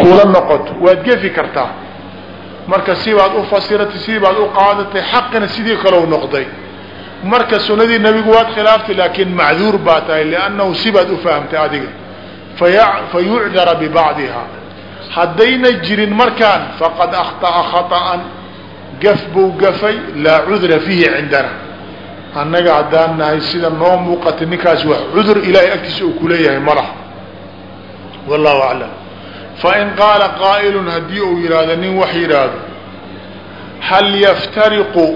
kula noqoto. Waad gefi kartaa. Marka sibaad u fasiratay sibaad u qaadatay xaqina sidii kalou noqday. Marka sunadii nebigu waad khilaaftay laakiin macduur baa tahay liannahu sibaad u fahamtay adiga. Fayucdara bibacdiha haddayna jirin markaan faqad akhطa'a khaطa'an gaf buu gafay laa cudra fiihi cindana. Annaga haddaan nahay sida noo muuqatay ninkaas wax cudur ilaahay agtiisa uu kuleeyahay ma laha. Wallahu aclam fain qaala qaa'ilun haddii uu yidhaahdo nin wax yidhaahdo hal yaftariqu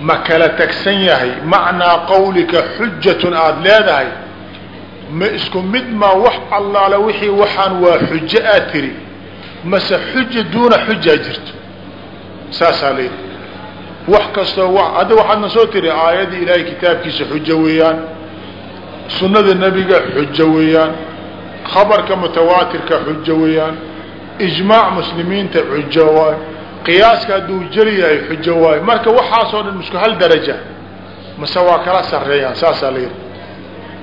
ma kala tagsan yahay macnaa qawlika xujatun aada leedahay ma isku mid maa wax allaale wixii waxaan waa xujo aad tiri mase xuja duuna xujaa jirto saasaa layidhi wax kastoo hadda waxaadna soo tiri aayadii ilaahay kitaabkiisa xujo weeyaan sunnada nebiga xujo weeyaan khabarka mutawaatirka xujo weeyaan ijmaac muslimiinta xujo waay qiyaaska hadduu jeli yahay xujo waayo marka waxaasoo dhan isku hal daraja mase waa kala sareeyaan saasaa la yidhi.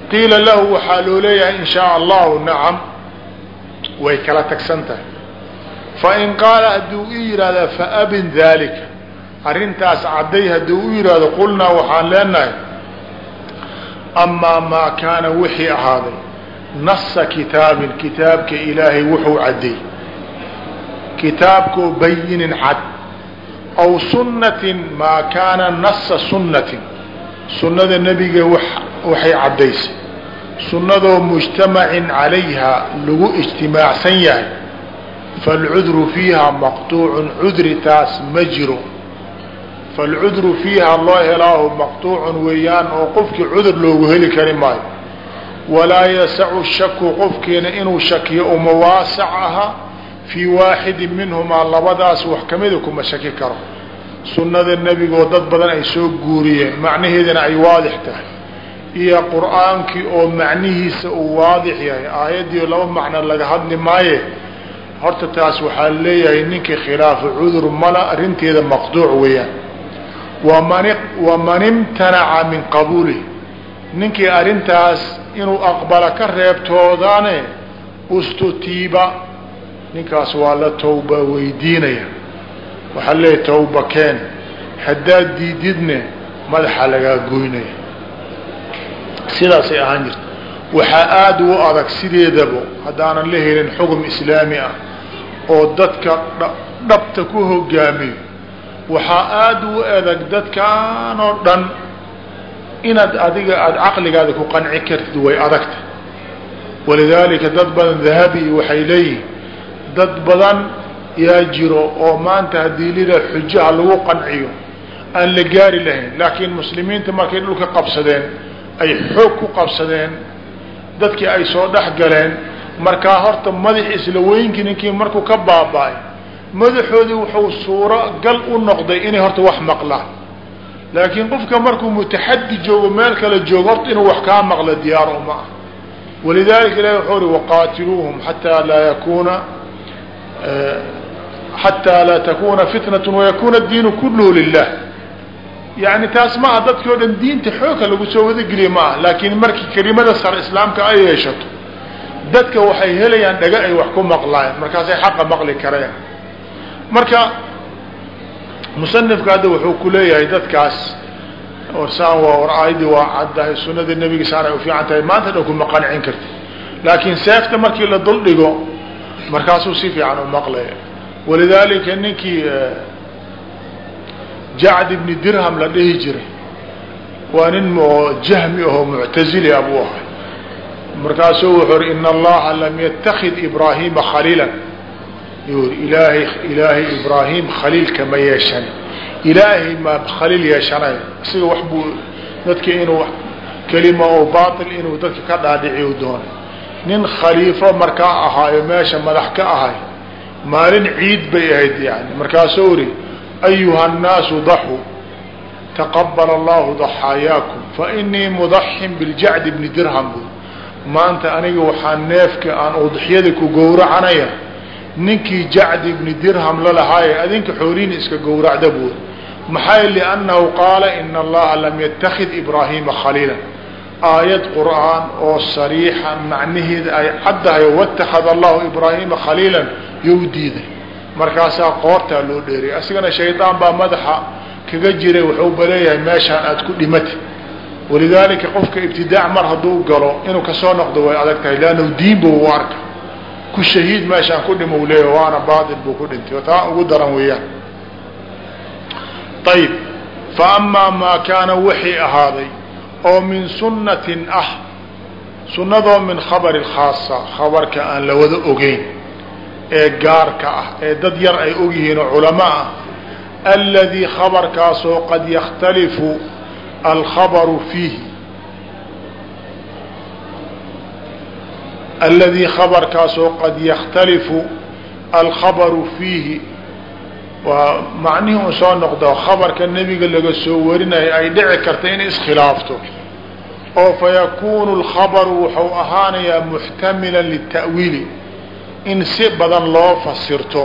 Qiila lahu waxaa loo leeyahay in shaa allahu nacam way kala tagsan tahay. Fain qaala hadduu i yidhahda faabin dalika arrintaas cadday hadduu u yidhaahdo qulnaa waxaan leenahay amaa maa kaana wixii ahaaday nasa kitaabin kitaabka ilaahay wuxuu cadday kitaabkoo bayinin cad aw sunnatin maa kaana nasa sunnatin. Sunnada nebiga waxay caddaysay. Sunnadoo mujtamacin calayha lagu ijtimaacsan yahay. Falcudru fiiha maqtuucun cudri taas ma jiro. Falcudru fiiha loo helaahu maqtuucun weeyaan oo qofkii cudur loogu heli kari maayo walaa yasacu shaku qofkiina inuu shakiyo uma waasac aha fii waaxidin minhumaa labadaas wax kamida kuma shaki karo. Sunnada nebigoo dad badan ay soo guuriyeen macnaheedana ay waadix tahay. Iyo qur'aankii oo macnihiisa uu waadix yahay aayaddii laba macno laga hadli maaye. Horta taas waxaa leeyahay ninkii khilaafa cudur mala arrinteeda maqduuc weeyaan. Waman waman imtanaca min qabuulih ninkii arrintaas inuu aqbala ka reebtoodane ustutiiba ninkaas waa la tawba weydiinaya. Waxaa leeyahy tawba keen. Haddaad diididne madaxa lagaa goynaya. Sidaasay ahaan jirta. Waxaa aada u adag sideedaba haddaanan la helin xukm islaami ah oo dadka dhabta ku hogaamiyo. Waxaa aada u adag dadkan oo dhan inaad adiga aada caqligaada ku qanci kartid way adagta walidaalika dad badan dahabi waxay leeyihiin dad badan yaa jiro oo maanta haddii lida xujaha lagu qanciyo aan la gaari lahayn laakiin muslimiinta markay dhulka qabsadeen ay xoog ku qabsadeen dadkii ay soo dhex galeen markaa horta madax isla weynkii ninkii markuu ka baaba-ay madaxoodii wuxuu suuro gal u noqday inay horta wax maqlaan laakiin qofka markuu mutaxadi joogo meel kale joogo horta inuu wax kaa maqlo diyaar uma ah walidalika ilahi wuxuu uri waqaatiluuhum xataa laa yakuna xataa laa takuna fitnat wayakuna diinu kulluhu lilah yani taas maaha dadki o dhan diinta xoogka lagu soo wadageliya ma ah laakiin markii kelimada sare islaamka ay yeeshato dadka waxay helayaan dhaga ay wax ku maqlaayeen markaasay xaqa maqli kareen marka musanifka hadda wuxuu ku leeyahay dadkaas saan waa war waa caddahay sunada nebiga saan ay ufiican tahay maanta dhan kuma qancin karti. Laakiin seefta markii la dul dhigo markaasuu si fiican u maqlaya walidaalika ninkii jacd ibni dirham la dhihi jiray waa nin oo jahmi ahoo muctazili a buu ahay markaasuu wuxuu uri in allaha lam yatakid ibraahima khaliila yuri ilaahay ilaahay ibraahim khaliilka ma yeeshan. Ilaahay ma khaliil yeeshanay isaga wax buu dadka inuu kelima oo baatil inuu dadka ka dhaadhiciy doonay nin khaliifo markaa ahaayo meesha madax ka ahay maalin ciid bay ahayd yani. Markaasuu uri ayuha الnaasu daxuu taqabal allahu daxaayaakum fainii mudaxin biljacd bni dirham. Bu maanta aniga waxaa neefka aan udxyada ku gowracanaya ninkii jacd ibni dirham lalahaaye adinka xoolihiina iska gowracda buuri maxay liannahu qaala ina allaha lam yatakid ibraahima khaliila aayad qur'aan oo sariixa macnaheeda ay caddahay watakhada allahu ibraahima khaliilan you diiday. Markaasaa qoortaa loo dheeriyay asigana shaydaan baa madaxa kaga jiray wuxuu baleeyahay meeshaan aad ku dhimati. Walidaalika qofka ibtidaac mar hadduu galo inuu ka soo noqdo way adag tahay leannahu diin buu u arka ku shahiid meeshaan ku dhimo u leeyahy waana baatil buu ku dhintay. Taa ugu daran weeyaan. Ayib fa amaa maa kaana wixii ahaaday oo min sunnatin ah sunnadoo min khabari khaasa khabarka aan la wada ogeyn ee gaarka ah ee dad yar ay ogyihiin oo culamo ah alladii khabarkaasoo qad yakhtalifu alkhabaru fiihi aladii khabarkaasoo qad yakhtalifu alkhabaru fiihi waa macnihii un soo noqdo khabarka nebiga laga soo warinayo ay dhici karta inay iskhilaafto oo fayakuunu alkhabaru wuxuu ahaanayaa muxtamilan lita'wiili in si badan loo fasirto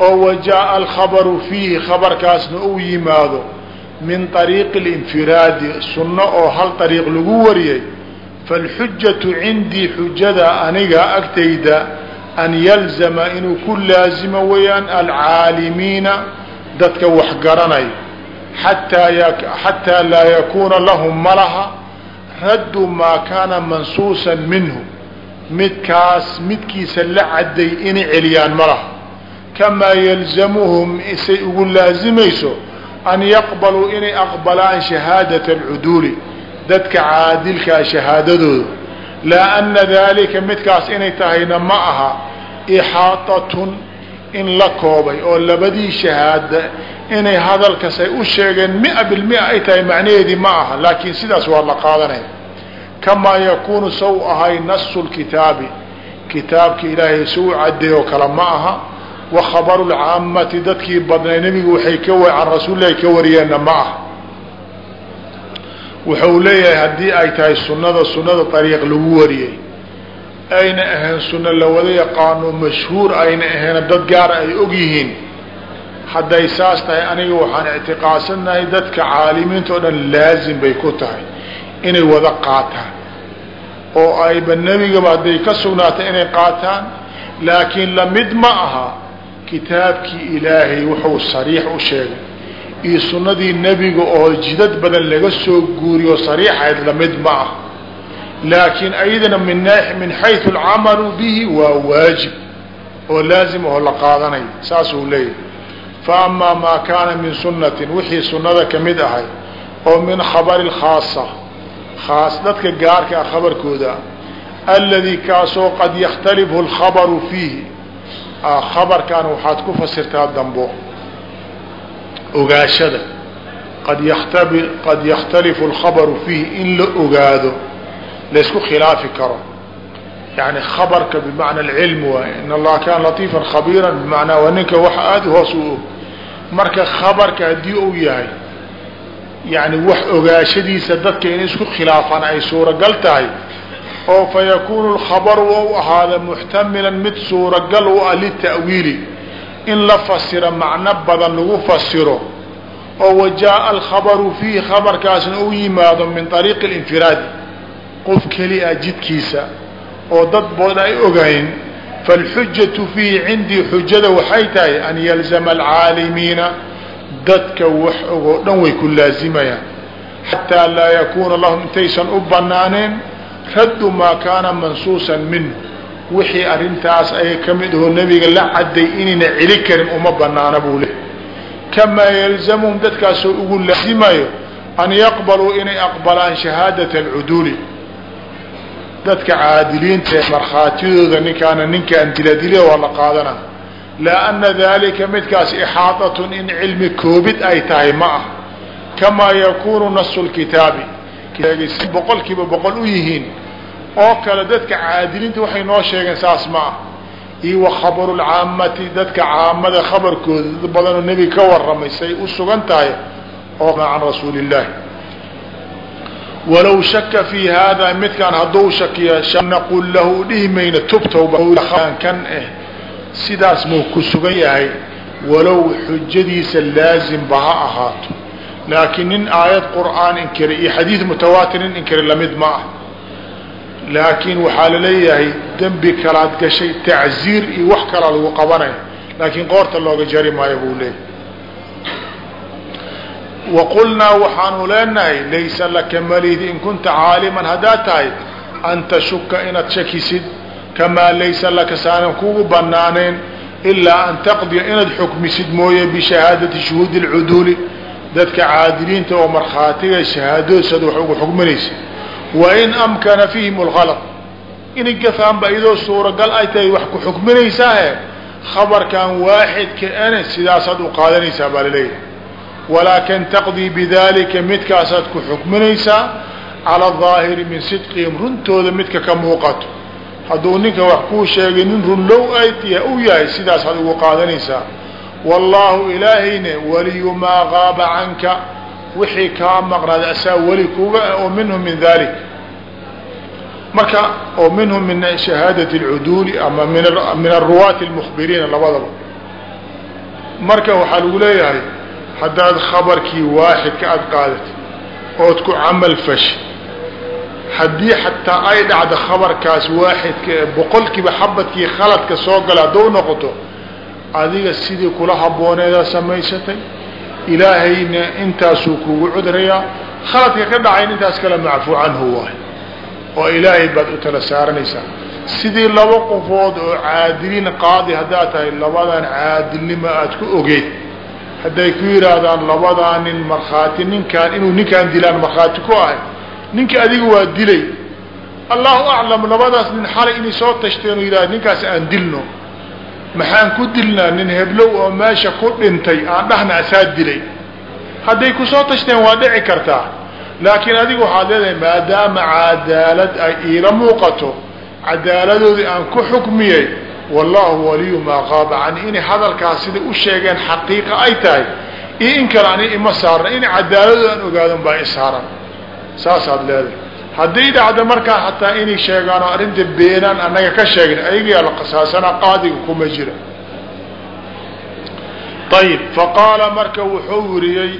oo wajaa-a alkhabaru fiihi khabarkaasna uu yimaado min ariiqi alinfiraadi sunno oo hal ariiq lagu wariyay falxujatu cindii xujada aniga agtayda an yalzama inuu ku laazimo weeyaan alcaalimiina dadka wax garanay xataa laa yakuuna lahum malaha raddu maa kaana mansuusan minhu midkaas midkiisa la cadday inay celiyaan malaha kamaa yalzamuhum isay ugu laazimayso an yaqbaluu inay aqbalaan shahaadata alcuduuli dadka caadilkaa shahaadadooda. Laa ana dalika midkaas inay tahayna ma aha ixaatatun in la koobay oo labadii shahaada inay hadalkas ay u sheegeen mia bilmia ay tahay macnaheedii ma aha laakiin sidaas waa la qaadanaya. Kamaa yakuunu saw ahay nasu lkitaabi kitaabka ilaahay suu cadeey oo kale ma aha. Wa khabaru lcaamati dadkii badnay nebigu waxay ka can rasuulilahi ka wariyeenna ma aha wuxuu leeyahay haddii ay tahay sunnada sunnada ariiq lagu wariyey. Ayna ahayn sunno la wada yaqaano mashhuur ayna ahayn dad gaara ay og yihiin. Hadday saas tahay aniga waxaan ictiqaadsanahay dadka caalimiinta o dhan laazim bay ku tahay inay wada qaataan. Oo ayba nebigaba hadday ka sugnaatay inay qaataan laakiin la mid ma aha kitaabkii ilaahay wuxuu sariix u sheegay iyo sunnadii nebiga oo jidad badan laga soo guuriyo sariixayd la mid ma ah. Laakiin ayadana min xayu alcamalu bihi waa waajib oo laazim oo la qaadanayo saasuu leeyahay. Fa amaa maa kaana min sunnatin wixii sunnada ka mid ahay oo min khabari lkhaasa khaas dadka gaarka ah khabarkooda alladii kaasoo qad yakhtalifu alkhabaru fiihi. Khabarkan waxaad ku fasirtaa dambo ogaashada. Qad yaktabi qad yakhtalifu alkhabaru fiihi in la ogaado laysku khilaafi karo. Yani khabarka bimacna alcilm waay in allaha kaana latiifan khabiiran bimacnaa waa ninka wax aada hoos u og marka khabarka haddii uu yahay yani wax ogaashadiisa dadka inay isku khilaafaan ay suuragal tahay oo fa yakuunu lkhabaru ou ahaada muxtamilan mid suuragal u ah lita'wiili in la fasiro macno badan lagu fasiro oo wajaaa alkhabaru fiihi khabarkaasna u yimaado min ariiqi اlinfiraadi qof keliya jidkiisa oo dad bood ay ogayn falxujatu fiihi cindii xujada waxay tahay an yalzama alcaalimiina dadka wax ogoo dhan way ku laazimayaan. Xataa laa yakuuna lahum intaysan u banaaneen raddu maa kaana mansuusan minhu wixii arintaas ay ka mid ahoo nebiga la cadday inayna celi karin uma banaana buu le kamaa yalzamuhum dadkaasoo ugu laazimayo an yaqbaluu inay aqbalaan shahaadata alcuduuli. Dadka caadiliinta ee markhaatiyadooda ninkaana ninkaan diladila waa la qaadana. Laa ana dalika midkaas ixaadatun in cilmi koobid ay tahay ma ah. Kamaa yakuunu nasu lkitaabi. Si boqol kiiba boqol u yihiin oo kale dadka caadiliinta waxay noo sheegeen saas ma ah iyo wa khabaru lcaamati dadka caamada khabarkooda dad badanoo nebiga ka warramay say u sugan tahay oo can rasuuli illaahi walow shaka fii haadaa midkaan hadduu shakiya naqul lahu dhihi mayna tubtkan eh sidaas muu ku sugan yahay. Walow xujadiisa laazimba ha ahaato. Laakiin nin aayad qur'aan inkira iyo xadiid mutawaatir nin inkira la mid ma ah laakiin waxaa la leeyahay dembi kalaad gashay tacziir iyo wax kalaa lagu qabanaya laakiin qoorta looga jari maayo buu leeyahy waqulnaa waxaanu leenahay laysa laka malidi in kunta caaliman. Haddaad tahay an tashuka inaad shakisid kamaa laysa laka saanan kugu banaanayn ilaa an taqdiya inaad xukmisid mooye bishahaadati shuhuudi اlcuduuli dadka caadiliinta oo markhaatiga shahaadoodsad wax ugu xukminaysa wain amkana fiihim اlhalad inay gafaanba idoo suuragal ay tahay wax ku xukminaysaae khabarkan waaxidka ene sidaasaad u qaadanaysaa baa la leeyahay walaakin taqdii bidalika midkaasaad ku xukminaysaa cala aahiri min sidqihim runtooda midka ka muuqato. Hadduu ninka wax kuu sheegay nin runlow ay u yahay sidaasaad ugu qaadanaysaa. Wallaahu ilaahayne waliyu maa qaaba canka wixii kaa maqnaada asaa weli kuga oo minhum min dalik. Marka oo minhum min shahaadati اlcuduuli ama min aruwaati اlmukhbiriina labadaba. Marka waxaa lagu leeyahay haddaad khabarkii waaxidka aada qaadatay ood ku camal fashi haddii xataa ay dhacdo khabarkaas waaxidka ee boqolkiiba xabadkii khaladka soo gala hadduu noqoto adiga sidii kula habbooneedaa samaysatay ilaahayna intaasuu kugu cudrayaa khaladka ka dhacayn intaas kale macfuu canhu waay. Oo ilaahay baad u tala saaranaysaa. Sidii laba qofood oo caadiliin qaadi haddaad tahay labadan caadilnimo aad ku ogeyd hadday ku yidhaahdaan labadaa nin markhaati ninkaan inuu ninkaan dilaan markhaati ku ahay ninka adiga waa dilay. Allahu aclam labadaas nin xalay inay soo tashteen oo yidhahda ninkaas aan dilno maxaan ku dilnaa nin heblow oo meesha ku dhintay aan dhahna asaa dilay? Hadday ku soo tashteen waa dhici kartaa. Laakiin adiga waxaad leedahay maadaama cadaalad ay iila muuqato cadaaladoodii aan ku xukmiyey wallahu waliyu maa qaaba cani inay hadalkaas sida u sheegeen xaqiiqa ay tahay iyo in kale ani ima saarna. In cadaaladooda aan ogaadan baa isaaran saasaad leedahay hadday dhacdo markaa hataa inay sheegaan oo arrinta beenaan annaga ka sheegin ayagaa la qasaasana qaadiga kuma jira ayib faqaala marka wuxuu wiriyey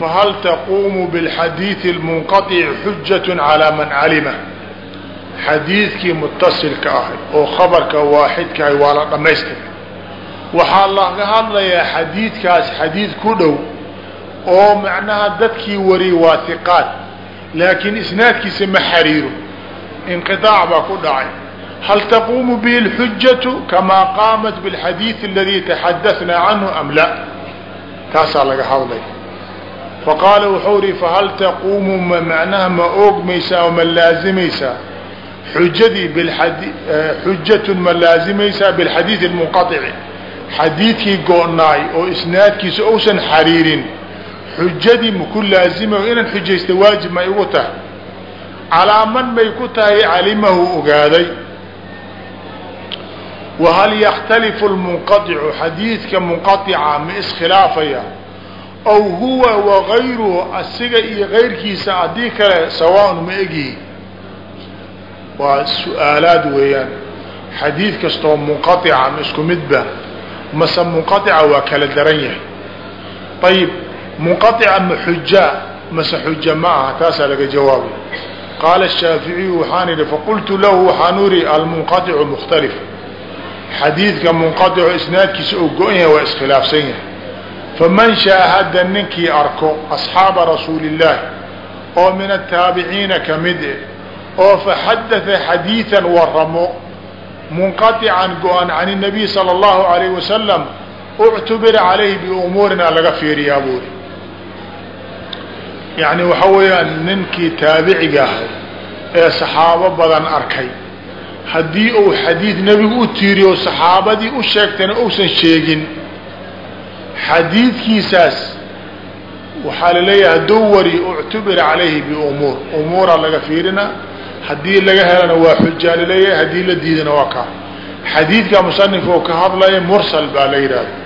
fahal taquumu bilxadiidi اlmunqaطici xujat calaa man calima? Xadiidkii mutasilka ahay oo khabarka waaxidkahay waa la dhammaystiray waxaa laga hadlayaa xadiidkaas xadiid ku dhow oo macnaha dadkii wariyay waa hiqaad laakiin isnaadkiisa ma xariiro inqiطaac baa ku dhacay hal taquumu bihi اlxujatu kamaa qaamat biاlxadiid aladii taxadaثnaa canhu am la taasaa laga hadlaya faqaala wuxuu ihi fahal taquumu ma macnaha ma oogmaysaa oo ma laazimaysaa xujadii xujatun ma laazimaysaa bilxadiid اlmunqaطici xadiidkii go-naay oo isnaadkiisa ousan xariirin xujadii maku laazimayo inaan xujaysta waajib may ugu tahay. Calaa man may ku tahay calimahu ogaaday. Wahal yakhtalifu lmunqaicu xadiidka munqaica ma iskhilaafaya? Aw huwa wagayruhu asiga iyo gayrkiisa haddii kale sawaan ma egyihi waa su'aalaad weeyaan. Xadiid kastoo munqaica ma isku midba mase munqaica waa kala daran yahay. Ayib munqaica ma xujaa mase xuja ma aha taasaa laga jawaabay qaala shaaficiyu waxaan idhi faqultu lahu waxaanu ihi almunqaicu mukhtalif xadiidka munqaico isnaadkiisa oo go-an yahay waa iskhilaafsan yahay faman shaahada ninkii arko asxaaba rasuuli illaahi oo min ataabiciina ka mid eh oo faxadaa xadiidan waramo munqaican go-an can nabiy sala allahu alayh wasalam uctubira calayhi biumuurina laga fiiriyaa buuri yani waxa weeyaan ninkii taabiciga ahay ee saxaabo badan arkay. Haddii uu xadiid nebigu u tiiriyo saxaabadii u sheegtayna uusan sheegin xadiidkiisaas waxaa la leeyahay hadduu uctubira calayhi biumuur. Umuura laga fiirina haddii laga helana waa xujaa la leeyahay haddii la diidana waa kaa. Xadiidka musanif oo ka hadlaya mursal baa la yidhahda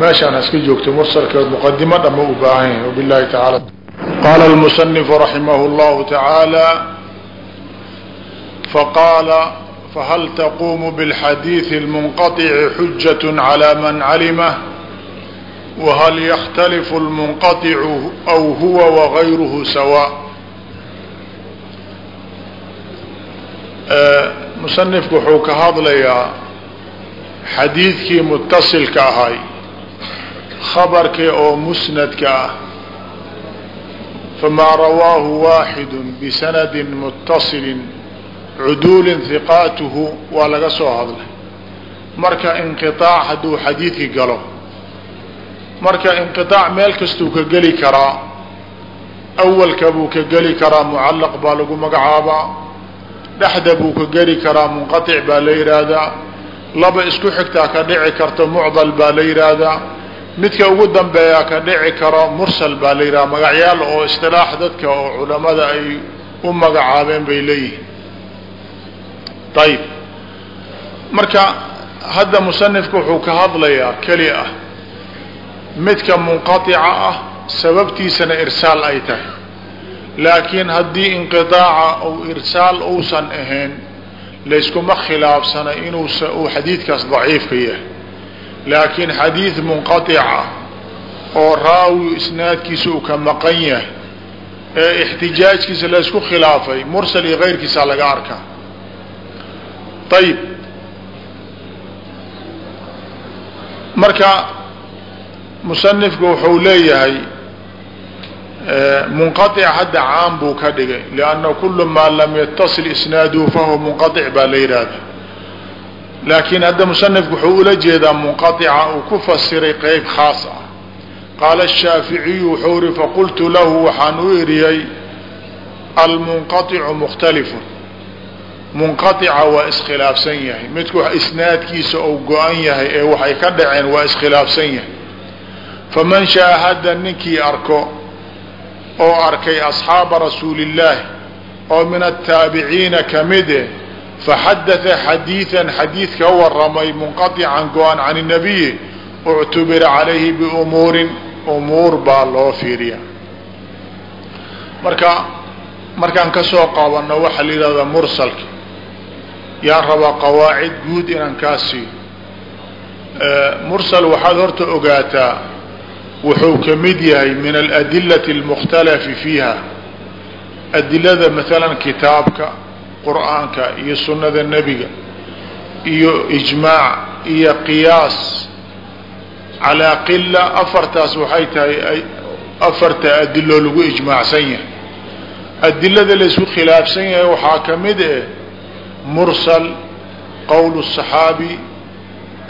meeshaan iska joogto mursalkeed muqadimo dhama u baahan yahay wabilahi taala qaala lmusanifu raximah llahu tacaala faqaala fahal taquumu bilxadiidi اlmunqaطici xujat calى man calima whal ykhtalifu lmunqaطicu aw huwa wagayruhu sawa musanifku wuxuu ka hadlayaa xadiidkii mutasilka ahay khabarka oo musnadka ah. Famaa rawaahu waaxidu bisanadin mutasilin cuduulin hiqaatuhu waa laga soo hadlay. Marka inqiaac hadduu xadiidka galo marka inqiaac meel kastuu ka geli karaa awalka buu ka geli karaa mucallaq baa lagu magacaabaa dhexda buu ka geli karaa munqatic baa la yidhaahdaa laba isku xigtaa ka dhici karta mucdal baa la yidhaahdaa midka ugu dambeeyaa ka dhici karo mursal baa la yidhaha magacyaal oo istilaax dadka oo culamada ay u magacaabeen bay leeyihiin. Ayib marka hadda musanifku wuxuu ka hadlayaa keli ah. Midka munqaطica ah sababtiisana irsaal ay tahay. Laakiin haddii inqiطaaca ou irsaal uusan ahayn layskuma khilaafsana inuu uu xadiidkaas daciifka yahay laakiin xadiid munqaطica oo raawi isnaadkiisa uu ka maqan yahay ee ixtijaajkiisa laysku khilaafay mursal iyo kayrkiisaa laga arkaa ayib marka musanifku wuxuu leeyahay munqaطic hadda caam buu ka dhigay lianna kulu maa lam yatasil isnaaduhu fahuwa munqaطic baa la yidhaahda laakiin hadda musanif wuxuu ula jeedaa munqaica uu ku fasiray qeyb khaas ah. Qaala shaaficiyu wuxuu ihi faqultu lahu waxaan u iriyey almunqaicu mukhtalifun. Munqaica waa iskhilaafsan yahay. Midku isnaadkiisa uu go-an yahay ee waxay ka dhaceen waa iskhilaafsan yahay. Faman shaahada ninkii arko oo arkay asxaaba rasuuli rasuulillaahi oo min ataabiciina kamide eh, faxadaa xadiian xadiid ka waramay munqaican go-an can nabiyi uctubira calayhi biumuurin umuur baa loo fiiriya marka markaan ka soo qaabano waxaa la yidhahdaa mursalka yaan rabaa qawaacid guud inaan kaa siiyo mursal waxaad horta ogaataa wuxuu ka mid yahay min aladilati almukhtalafi fiiha adilada maalan kitaabka qur'aanka iyo sunnada nebiga iyo ijmaac iyo qiyaas calaa qila afartaas waxay tahay afarta adiloo lagu ijmaacsan yahay adilada laysku khilaafsan yahay waxaa ka mid eh mursal qowl الصaxaabi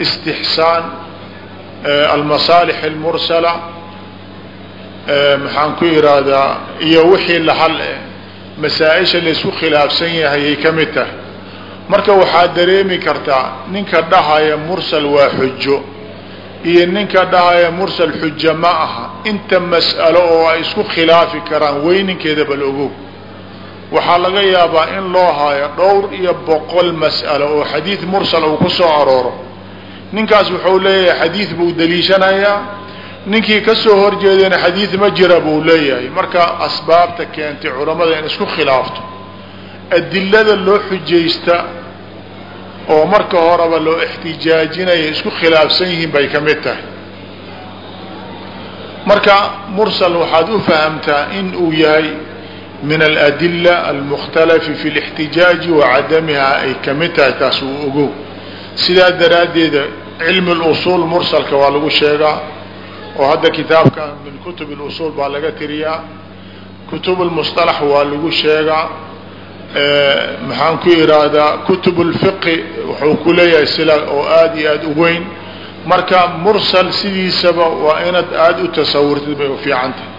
istixsaan almasaalix اlmursala maxaan ku ihahdaa iyo wixii lahal eh masaa-isha laysku khilaafsan yahay ay ka mid tahay. Marka waxaad dareemi kartaa ninka dhahaya mursal waa xujo iyo ninka dhahaya mursal xujo ma aha. Inta mas'alo oo ay isku khilaafi karaan weyninkeeda bal ogow. Waxaa laga yaabaa in loo haayo dhowr iyo boqol mas'alo oo xadiid mursal uu ku soo arooro. Ninkaas wuxuu leeyahay xadiid buu daliishanayaa ninkii ka soo horjeedana xadiid ma jira buu leeyahay. Marka asbaabta keentay culammada in isku khilaafto adilada loo xujaysta oo marka horeba loo ixtijaajinaya isku khilaafsan yihiin bay ka mid tahay. Marka mursal waxaad u fahamtaa in uu yahay min aladila almukhtalafi fi lixtijaaji wa ay ka mid tahay taas uu ogow. Sidaa daraaddeeda cilmi lusuul mursalka waa lagu sheegaa oo hadda kitaabka min kutub اlusuul baa laga tiriyaa kutub lmusطalax waa lagu sheegaa maxaan ku ihahdaa kutub اlfiqi wuxuu ku leeyahay sila oo aad iyo aad u weyn marka mursal sidiisaba waa inaad aada u tasawurtid bay u fiican tahay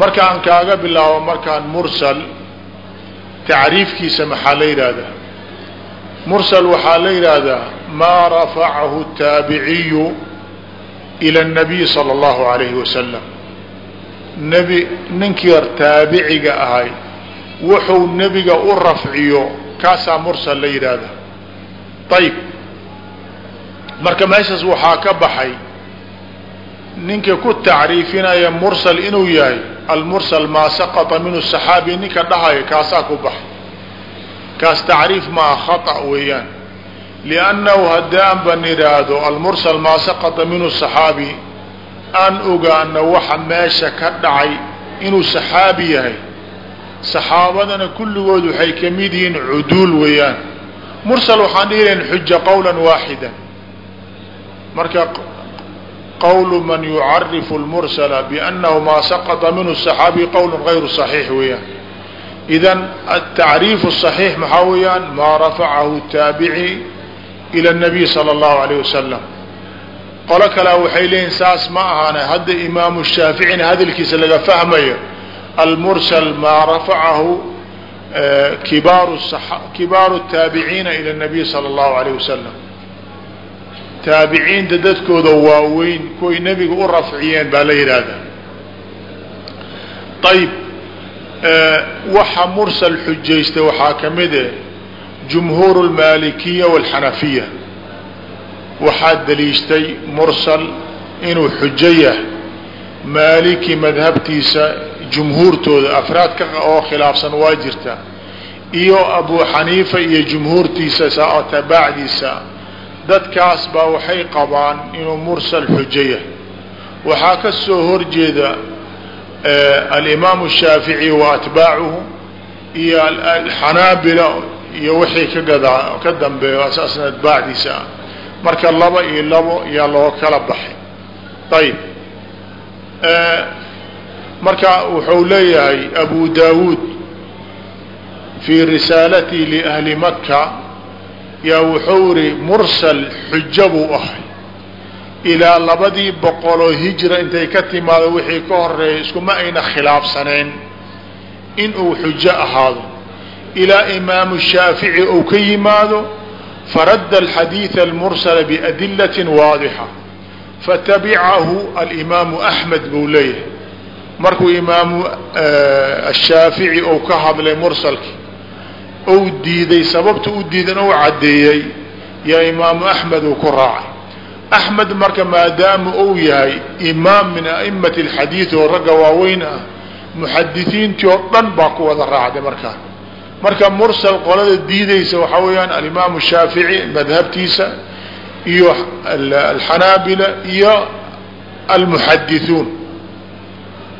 markaan kaaga bilaabo markaan mursal tacriifkiisa maxaa la yidhaahdaa mursal waxaa la yidhaahdaa maa rafacahu الtaabiciyu ilى الnabiy salى اllahu alayhi wasalam nebi ninkii taabiciga ahay wuxuu nebiga u rafciyo kaasaa mursal la yidhaahda ayib marka meeshaas waxaa ka baxay ninka ku tacriifinaya mursal inuu yahay almursal maa saqطa minhu صaxaabi ninka dhahaya kaasaa ku baxay kaas tacriif maa khaطأ weeyaan liannahu haddaan ban idhaahdo almursal maa saqata minhu saxaabi aan ogaano waxa meesha ka dhacay inuu saxaabi yahay saxaabadana kulligood waxay ka mid yihiin cuduul weeyaan mursal waxaan dhihi lahin xuja qowla waaxida marka qowlu man yucarifu lmursala biannahu maa saqata minhu saxaabi qowlun gayru saxiix weeyaan idan atacriif saxiix maxaa weeyaan maa rafacahu taabici ila الnabiy salى اllahu alayh wasalam qolo kalea waxay leeyihin saas ma ahaane hadda imaamu shaaficina hadalkiisa laga fahmayo almursal maa rafacahu kibaaru kibaaru الtaabiciina ila الnabiy salى اllahu alayh wasalam taabiciinta dadkooda waaweyn kuway nebiga u rafciyeen baa la yidhaahdaa ayb waxa mursal xujaystay waxaa ka mid e jumhuur اlmaalikiya wاlxanafiya waxaa daliishtay mursal inuu xujo yahay. Maaliki madhabtiisa jumhuurtooda afraad ka oo khilaafsan waa jirta. Iyo abu xaniifa iyo jumhuurtiisa tabaacdiisa dadkaas baa waxay qabaan inuu mursal xujo yahay. Waxaa ka soo horjeeda alimaamu shaafici wa atbaacuhu iyo alxanaabila iyo wixii ka dambeeyo asaasna atbaacdiisa ah marka laba iyo labo yaa loo kala baxay. Ayib marka wuxuu leeyahay abu daawuud fii risaalatihi liahli maka yaa wuxuu ihi mursal xujo buu ahay. Ilaa labadii boqoloo hijra intay ka timaado wixii ka horreeya iskuma ayna khilaafsaneen inuu xujo ahaado ilaa imaamu shaafici uu ka yimaado faradda alxadiida almursala biadilaة waadixa fatabicahu alimaamu axmed buu leeyahay. Markuu imaamu ashaafici uu ka hadlay mursalki ou diiday sababta u diidan ou caddeeyey yaa imaamu axmed uu ku raacay. Axmed marka maadaama uu yahay imaam min a'imati alxadiid oo ragga waaweyn ah muxadisiintii oo dhan baa ku wada raacday markaa marka mursal qolada diidaysa waxaa weeyaan alimaamu shaafici madhabtiisa iyo alxanaabila iyo almuxadithuun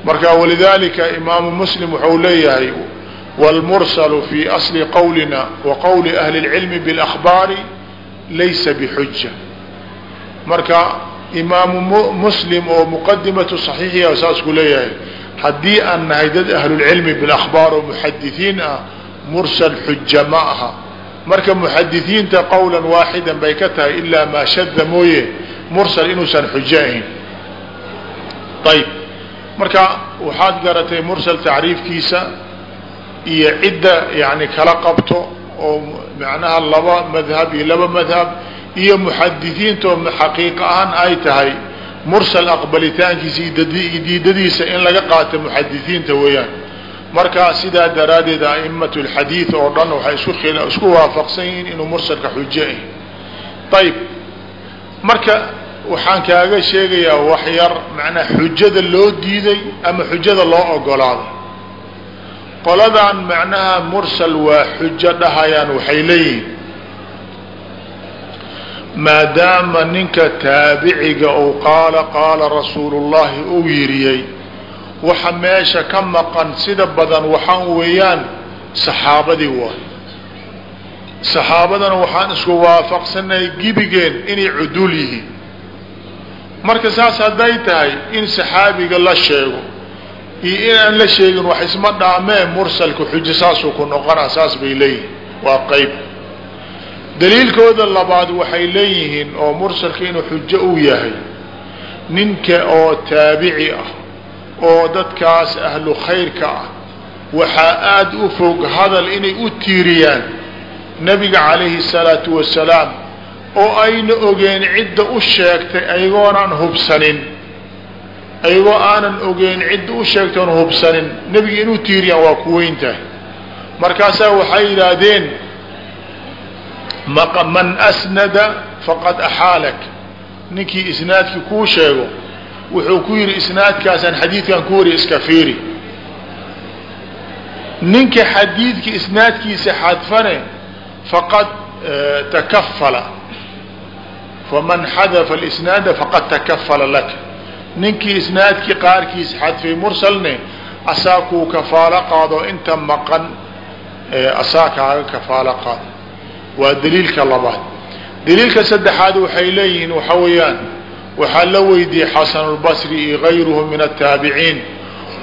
marka walidalika imaamu muslim wuxuu leeyahay wاlmursl fi asli qowlina wa qowli ahli اlcilmi biاlأkhbaari laysa bxuja marka imaamu muslim oo muqadimatu صaxiixiya saas ku leeyahay haddii aan nahay dad ahlulcilmi biاlأkhbaar oo muxadisiin ah mursal xuja ma aha. Marka muxadisiinta qowla waaxida bay ka tahay ilaa maa shada mooye mursal inuusan xujo ahayn. Ayb marka waxaad garatay mursal tacriifkiisa iyo cidda yani kala qabto oo macnaha laba madhab iyo laba madhab iyo muxadisiinta oo xaqiiqa ahaan ay tahay mursal aqbalitaankiisa iyo diidadiisa in laga qaato muxadisiinta weeyaan marka sidaa daraaddeed aimatu lxadiid oo dhan waxay isku waafaqsan yihiin inuu mursalka xujo ah ayib marka waxaan kaaga sheegayaa wax yar macnaa xujada loo diiday ama xujada loo ogolaaday. Qoladan macnaha mursal waa xujo dhahayaan waxay leeyihiin. Maadaama ninka taabiciga uu qaala qaala rasuulu llahi uu yiriyey waxa meesha ka maqan sida badan waxaan weeyaan saxaabadii waay. Saxaabadana waxaan isku waafaqsanahay gibigeen inay cuduul yihiin. Marka saas hadday tahay in saxaabiga la sheego iyo inaan la sheegin wax isma dhaamee mursalka xujo saasuu ku noqonaa saas bay leeyihiin. Waa qeyb. Daliilkooda labaad waxay leeyihiin oo mursalka inuu xujo uu yahay ninka oo taabici ah oo dadkaas ahlu khayrka ah waxaa aada u fog hadal inay u tiiriyaan nebiga calayhi salaatu wasalaam oo ayna ogeen cidda u sheegtay ayagoonaan hubsanin. Ayagoo aanan ogeyn cidda u sheegtay oon hubsanin. Nebiga inuu tiiriyaan waa ku weyn tahay markaasaa waxay yidhaahdeen man asnada faqad axaalak. Ninkii isnaadkii kuu sheego wuxuu ku yidhi isnaadkaasaan xadiidkan ku wariya iska fiiri. Ninka xadiidka isnaadkiisa xadfane faqad takafala faman xadafa alisnaada faqad takafala laka ninkii isnaadkii qaarkiis xadfay mursalne asaa kuu kafaalo qaado inta maqan asaa kaaga kafaalo qaado waa daliilka labaad. Daliilka saddexaad waxay leeyihiin waxa weeyaan waxaa la weydiiyey xasanulbasri iyo gayruhu min ataabiciin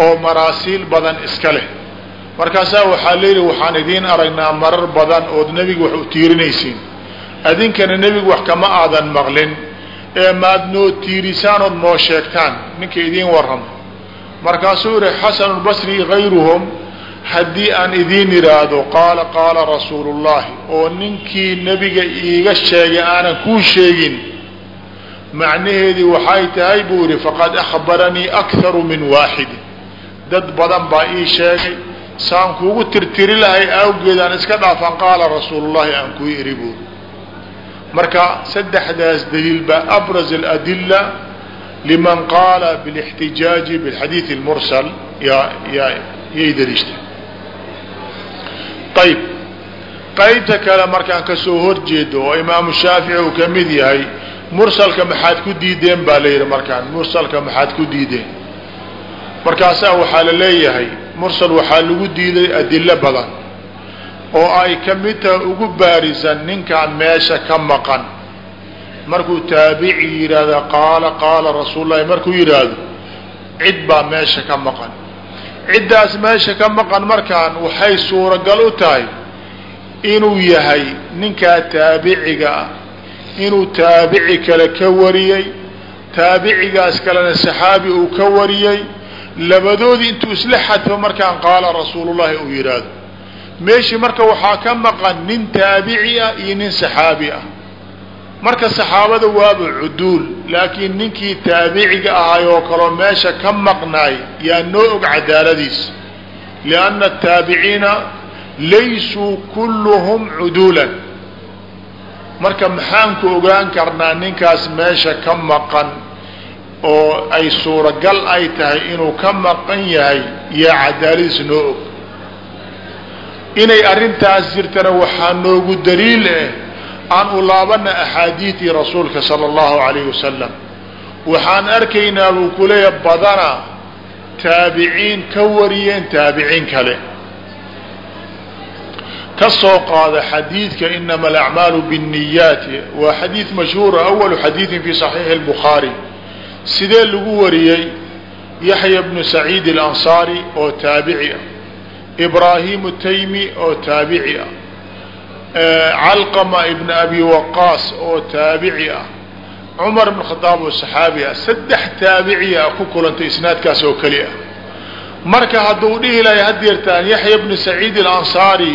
oo maraasiil badan iska leh. Markaasaa waxaa layidhi waxaan idiin aragnaa marar badan ood nebiga wax u tiirinaysiin. Adinkana nebigu wax kama aadan maqlin. Ee maad noo tiirisaan ood noo sheegtaan ninka idiin warramo markaasuu yihi xasanulbasri gayruhum haddii aan idiin idhaahdo qaala qaala rasuulullahi oo ninkii nebiga iiga sheegay aanan kuu sheegin macnaheedii waxay tahay buu yihi faqad akhbaranii akharu min waaxidin dad badan baa ii sheegay saan kuugu tirtiri lahay awgeed iska dhaafan qaala rasuulullahi aan kuu iri buuri marka saddexdaas daliil baa abraz aladila liman qaala bilاxtijaaji bilxadiid اlmursal yaa yaa yay daliishteen. Ayb qaybta kale markaan ka soo horjeedo oo imaamu shaafici uu ka mid yahay mursalka maxaad ku diideen baa la yidhi markaan mursalka maxaad ku diideen. Markaasaa waxaa la leeyahay mursal waxaa lagu diiday adilo badan oo ay ka mid tahay ugu baarisan ninkaan meesha ka maqan. Markuu taabici yidhaahda qaala qaala rasuululahi markuu yidhaahdo cid baa meesha ka maqan. Ciddaas meesha ka maqan markaan waxay suuragal u tahay inuu yahay ninkaa taabiciga ah inuu taabici kale ka wariyey taabicigaas kalena saxaabi uu ka wariyey labadoodii intuu isla xadfo markaan qaala rasuulullahi uu yidhaahdo. Meeshii marka waxaa ka maqan nin taabici ah iyo nin saxaabi ah. Marka saxaabada waaba cuduul laakiin ninkii taabiciga ahay oo kaloo meesha ka maqnaay yaa noo og cadaaladiis. Lianna ataabiciina laysuu kulluhum cuduulan marka maxaan ku ogaan karnaa ninkaas meesha ka maqan oo ay suuragal ay tahay inuu ka maqan yahay yaa cadaaladiis noo og. Inay arrintaas jirtana waxaa noogu daliil ah aan u laabana axaadiidii rasuulka sala allahu alayhi wasalam waxaan arkaynaa buu ku badana taabiciin ka wariyeen taabiciin kale ka soo qaada xadiidka inama alacmaalu biاnniyaati waa xadiid mashhuura awalu xadiidin fi saxiixi اlbukhaari sidee lagu wariyey? Yaxya bnu saciid alansaari oo taabici ah. Ibraahimu taymi oo taabici ah. Calqama ibn abi waqaas oo taabici ah. Cumar bn khadaab oo saxaabi ah. Saddex taabici ah ku kulantay isnaadkaas oo keli ah. Marka hadduu dhihi lahay hadeertaan yaxya bnu saciid alansaari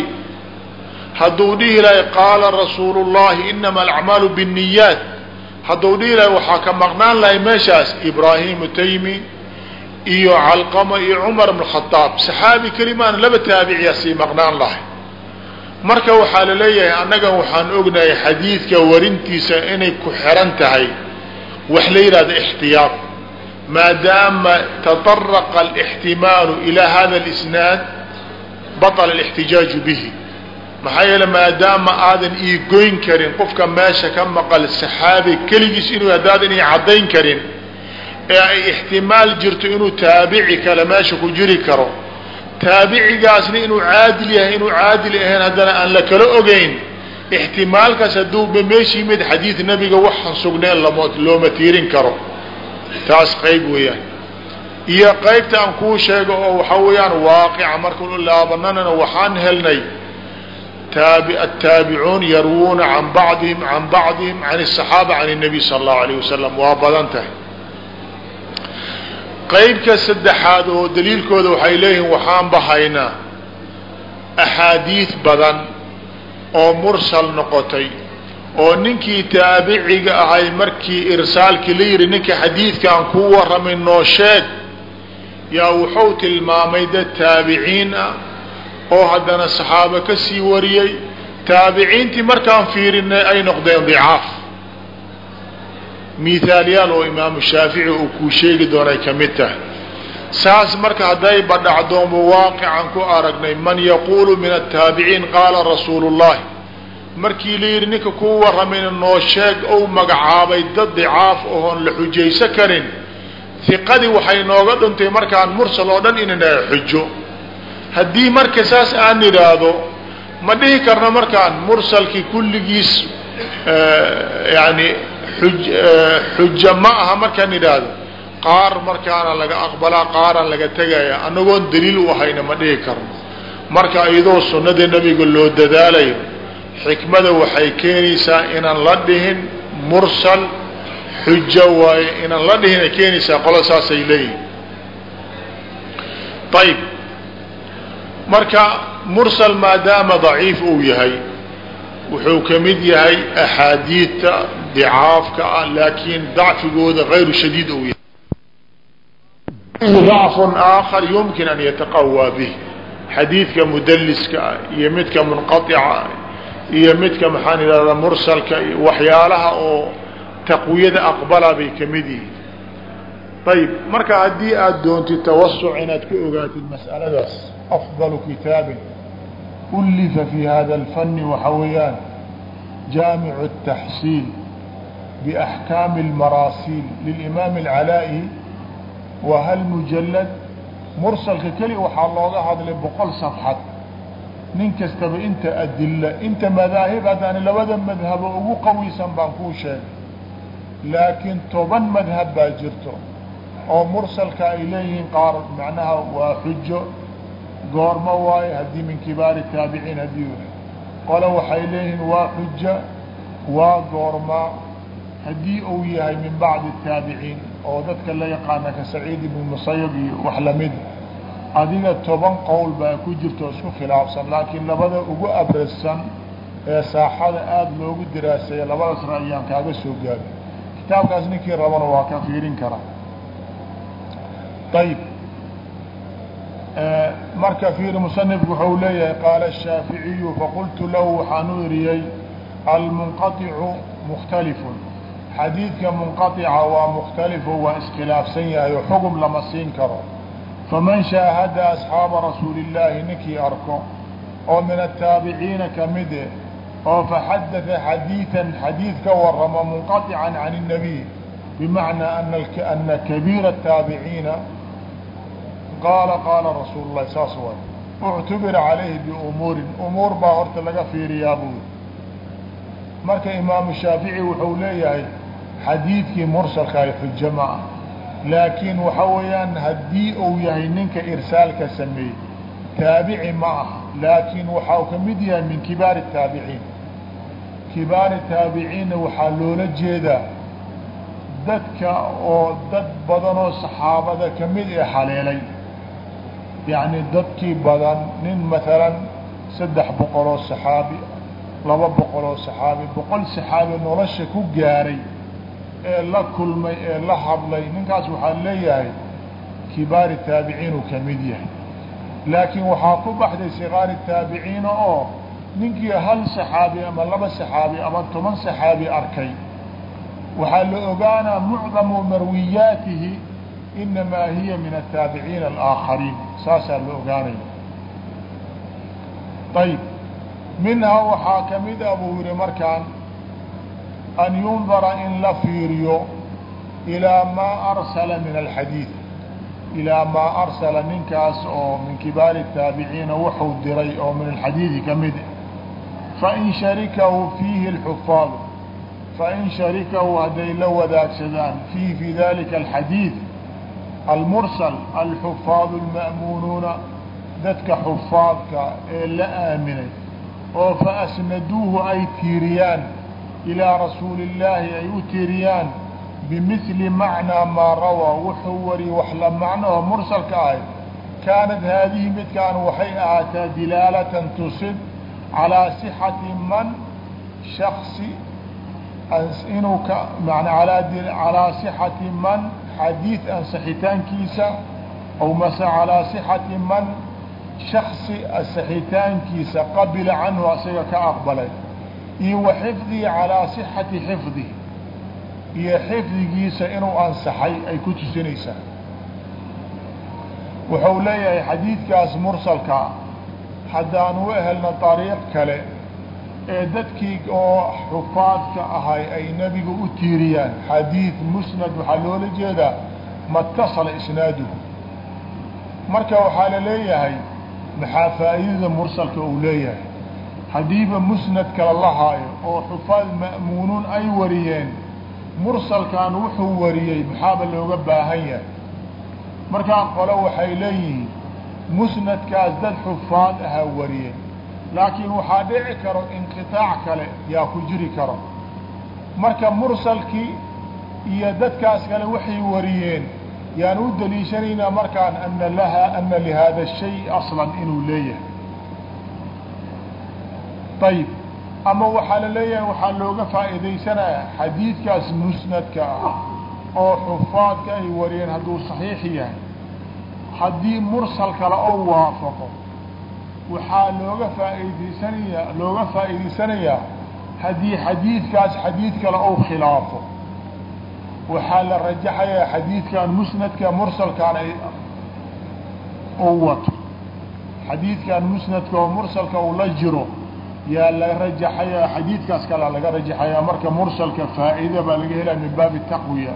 hadduu dhihi lahay qaala rasuulu llahi inama alacmaalu binniyaat hadduu dhihi lahay waxaa ka maqnaan lahay meeshaas ibraahimu taymi iyo calqama iyo cumar bn saxaabi kelimaana laba taabiciya sii maqnaan lahay. Marka waxaa la leeyahay annagan waxaan ognahay xadiidka warintiisa inay ku xiran tahay. Wax la yidhahda ixtiyaad maadaama tataraqa alixtimaalu ilaa hada lisnaad baطla alixtijaaju bihi maxaa yeele maadaama aadan ii goyn karin qofka meesha ka maqal saxaabi keligiis inuu haddaadan ii caddayn karin ee ay ixtimaal jirto inuu taabici kale meesha ku jiri karo taabicigaasna inuu caadil yahay inuu caadil ahayn haddana aan la kala ogeyn ixtimaalkaas hadduuba meesha yimid xadiid nabiga waxaan sugneen looma tiirin karo. Taas qayb weeyaan. Iyo qaybta aan kuu sheego oo waxaa weeyaan waaqica markanu laabananana waxaan helnay ataabicuun yarwuuna can bacdihim can bacdihim can الصaxaaba can الnabiy sala اllahu alayh wasalam waa badan tahay qaybka saddexaad oo daliilkooda waxay leeyihiin waxaan bahaynaa axaadiid badan oo mursal noqotay oo ninkii taabiciga ahay markii irsaalkii la yidhi ninka xadiidkaan kuu warramay noo sheeg yaa wuxuu tilmaamay dad taabiciin ah oo haddana saxaabo ka sii wariyey taabiciintii markaan fiirinay ay noqdeen dicaaf. Miithaalyaal oo imaamu shaafici uu kuu sheegi doonay ka mid tahay saas marka hadday badhacdoomo waaqican ku aragnay man yaquulu min ataabiciin qaala rasuulu llahi markii la yidhi ninka kuu warramayna noo sheeg ou magacaabay dad dicaaf ohoon la xujayso karin. Hiqadii waxay nooga dhuntay markaan mursal oo dhan ina xujo haddii marka saas aan idhaahdo ma dhihi karno markaan mursalkii kulligiis yani xuja ma aha markaan idhaahdo qaar markaana laga aqbalaa qaaraan laga tegaya anagoon daliil u ahayna ma dhihi karno. Marka iyadoo sunnada nebiga loo dadaalayo xikmada waxay keenaysaa inaan la dhihin mursal xujo waaye inaan la dhihin ay keenaysaa qola saasay leeyihiin ayib marka mursal maadaama daciif uu yahay wuxuu ka mid yahay axaadiidta dicaafka ah laakiin dacfigooda gayru shadiid uu yahay. Dacfun aakhar yumkin an yataqawaa bih. Xadiidka mudaliska ah, iyo midka munqaica ah, iyo midka maxaan idhahdaa mursalka waxyaalaha oo taqwiyada aqbala bay ka mid yihiin. Ayib marka haddii aada doontid tawasuc inaad ku ogaatid mas'aladaas afضal kitaabin ulifa fi hada اlfani waxa weeyaan jaamiع التaxsiil بأحkaami الmarasiil lلimaam الcalaaئي wa hal mujalad mursalka keli waxaa looga hadlay boqol safxad nin kastaba inta adila inta madaahib haddaan labada madhabo ugu qawisan baan kuu sheegay laakiin toban madhab baa jirto oo mursalka ay leeyihiin qaar macnaha waa xujo goormo waayo haddii min kibaari taabiciin haddii qole waxay leeyihiin waa xuja waa goormaa haddii uu yahay min bacdi taabiciin oo dadka la yaqaana ka saciid ibn musayab iyo wax la mid adiga toban qowl baa ku jirta oo isku khilaafsan laakiin labada ugu abrasan ee saaxada aada loogu diraaseeya labadaas ra'yaan kaaga soo gaari kitaabkaas ninkii rabana waa ka fiirin karaa. Ayib marka fiiri musanifku wuxuu leeyahay qaala ashaaficiyu faqultu lahu waxaan u iriyey almunqaicu mukhtalifun. Xadiidka munqaica waa mukhtalifo waa iskhilaafsan yahay oo xugum lama siin karo. Faman shaahada asxaaba rasuulillaahi ninkii arko oo min ataabiciina ka mide eh, oo faxadaa xadiian xadiid ka waramo munqaican can الnabiy bimacnaa ana kabiira ataabiciina qaala qaala rasuul اlahi saas way اctubira calayhi biumuurin umuur baa horta laga fiiriyaa buuri marka imaamu shaafici wuxuu leeyahay xadiidkii mursalkaay xujo ma ah laakiin waxa weeyaan haddii uu yahay ninka irsaalka sameeyey taabici ma ah laakiin waxau ka mid yahay min kibaari taabiciin kibaari taabiciinna waxaa loola jeedaa dadka oo dad badanoo saxaabada ka mid ee haleelay yacni dadkii badan nin maalan saddex boqoloo saxaabi laba boqoloo saxaabi boqol saxaabi nolosha ku gaaray ee la kulmay ee la hadlay ninkaas waxaa leeyahay kibaari taabiciinuu ka mid yahay. Laakiin waxaa ku baxday sikaari taabiciina oo ninkii hal saxaabi ama laba saxaabi ama toban saxaabi arkay. Waxaa la ogaanaa mucdamu marwiyaatihi inamaa hiya min ataabiciina alaakhariin saasaa la ogaanaya ayib minhaa waxaa ka mid a buu yihi markaan an yundara in la fiiriyo ilaa maa arsala min alxadiid ilaa maa arsala ninkaas oo min kibaari taabiciina wuxuu diray oo min alxadiidi ka mid fain sharikahu fiihi اlxufaadu fain sharikahu hadday la wadaagsadaan fiihi fi dalika alxadiid almursal alxufaadu alma'muunuuna dadka xufaadka ee la aaminay oo fa asnaduuhu ay tiiriyaan ilaa rasuulillaahi ay u tiiriyaan bimili macnaa maa rawaa wuxuu wariyey wax la macnaho mursalka ahay kaanad haadihi midkaan waxay ahaataa dilaalatan tusin calaa sixati man shaksi inuu ka man alaa calaa sixati man xadiid ansaxitaankiisa aw mase calىa صixati man shaksi ansaxitaankiisa qabila canhu asaga ka aqbalay iyo wa xifdihi calaa sixati xifdihi iyo xifdigiisa inuu ansaxay ay ku tusinaysaa. Wuxuu leeyahay xadiidkaas mursalkaa haddaan u helno dariiq kale ee dadkii oo xufaadka ahay ay nebiga u tiiriyaan. Xadiid musnad waxaa loola jeedaa ma اtasala isnaaduhu. Marka waxaa la leeyahay maxaa faa'iidada mursalka uu leeyahay. Haddiiba musnad kala la oo xufaad ma'muunuun ay wariyeen mursalkan wuxuu wariyey maxaaba looga baahan yahay? Markaa qole waxay leeyihiin musnadkaas dad xufaad ahaa wariyeen laakiin waxaa dhici karo inqitaac kale yaa ku jiri karo. Marka mursalkii iyo dadkaas kale waxay wariyeen yaan u daliishanaynaa markaan ana laha ana lihaada shay aslan inuu leeyahay. Ayib ama waxaa la leeyahay waxaa looga faa'iidaysanaya xadiidkaas musnadka ah oo xufaadka ay wariyeen hadduu saxiix yahay. Haddii mursal kale oo waafaqo waxaa looga faa'iidaysanayaa looga faa'iidaysanayaa haddii xadiidkaas xadiid kale ou khilaafo waxaa la rajaxayaa xadiidkan musnadka mursalkaan ay u wato. Xadiidkan musnadka oo mursalka uu la jiro yaa la rajaxayaa xadiidkaas kalea laga rajaxayaa marka mursalka faa'iida baa laga helaya min baabi taqwiya.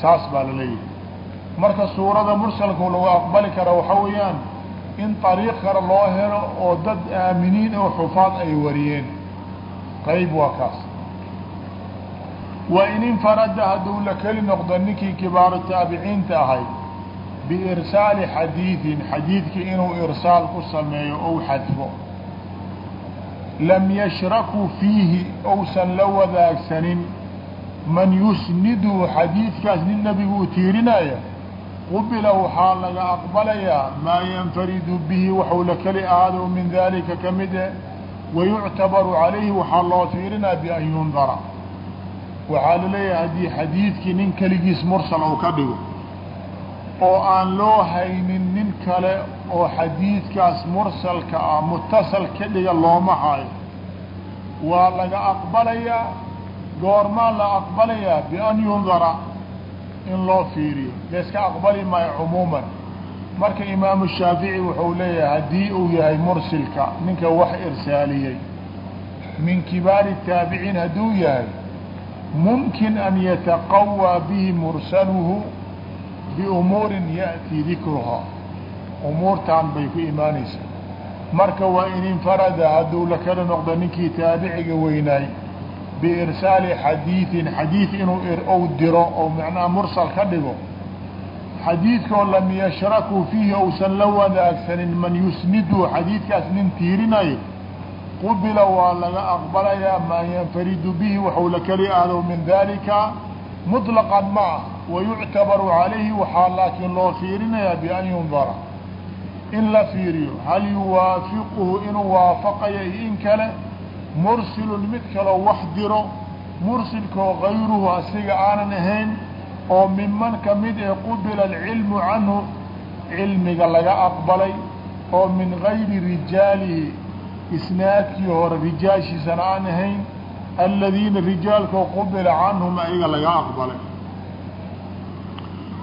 Saas baa la leeyahay. Marka suurada mursalka lagu aqbali kara waxaa weeyaan in ariiq kale loo helo oo dad aaminiin oo xufaad ay wariyeen. Qayb waa kaas. Wa in infarada hadduu la keli noqdo ninkii kibaaru taabiciinta ahay biirsaali xadiidin xadiidkii inuu irsaal ku sameeyo ou xadfo. Lam yashrakuu fiihi ousan la wadaagsanin. Man yusnidu xadiidkaas nin nebigu tiirinaya qubila waxaa laga aqbalayaa maa yanfaridu bihi waxuu la keli ahaado min dalika ka mid eh wayuctabaru calayhi waxaa loo fiirinaa bian yundara. Waxaa la leeyahay haddii xadiidkii nin keligiis mursal ou ka dhigo oo aan loo haynin nin kale oo xadiidkaas mursalka ah mutasal ka dhiga looma hayo. Waa laga aqbalayaa goormaa la aqbalayaa bian yundara in loo fiiriyo layska aqbali maayo cumuuman. Marka imaamu shaafici wuxuu leeyahay haddii uu yahay mursilka ninka wax irsaaliyey min kibaari taabiciin hadduu yahay mumkin an yataqawaa bihi mursaluhu biumuurin ya'tii dikruhaa umuurtan bay ku imaanaysaa. Marka waa in infarada hadduu la noqdo ninkii taabiciga weynaay biirsaali xadiidin xadiid inuu ou diro ou macnaha mursal ka dhigo xadiidkoo lam yashrakuu fiihi ousan la wadaagsanin man yusnidu xadiidkaas nin tiirinayo qubila waa laga aqbalayaa maa yanfaridu bihi waxuu la keli ahdo min dalika muطlaqan ma ah wayuctabaru calayhi waxaa laakiin loo fiirinayaa bian yundara in la fiiriyo hal yuwaafiquhu inuu waafaqayo iyo in kale mursilun mid kaloo wax diro mursilkoo gayruhu asiga aanan ahayn oo miman ka mid ee qubila alcilmu canhu cilmiga laga aqbalay oo min gayri rijaalihi isnaadkii hore rijaashiisana aan ahayn aladiina rijaalkoo qubila canhum ayaga laga aqbalay.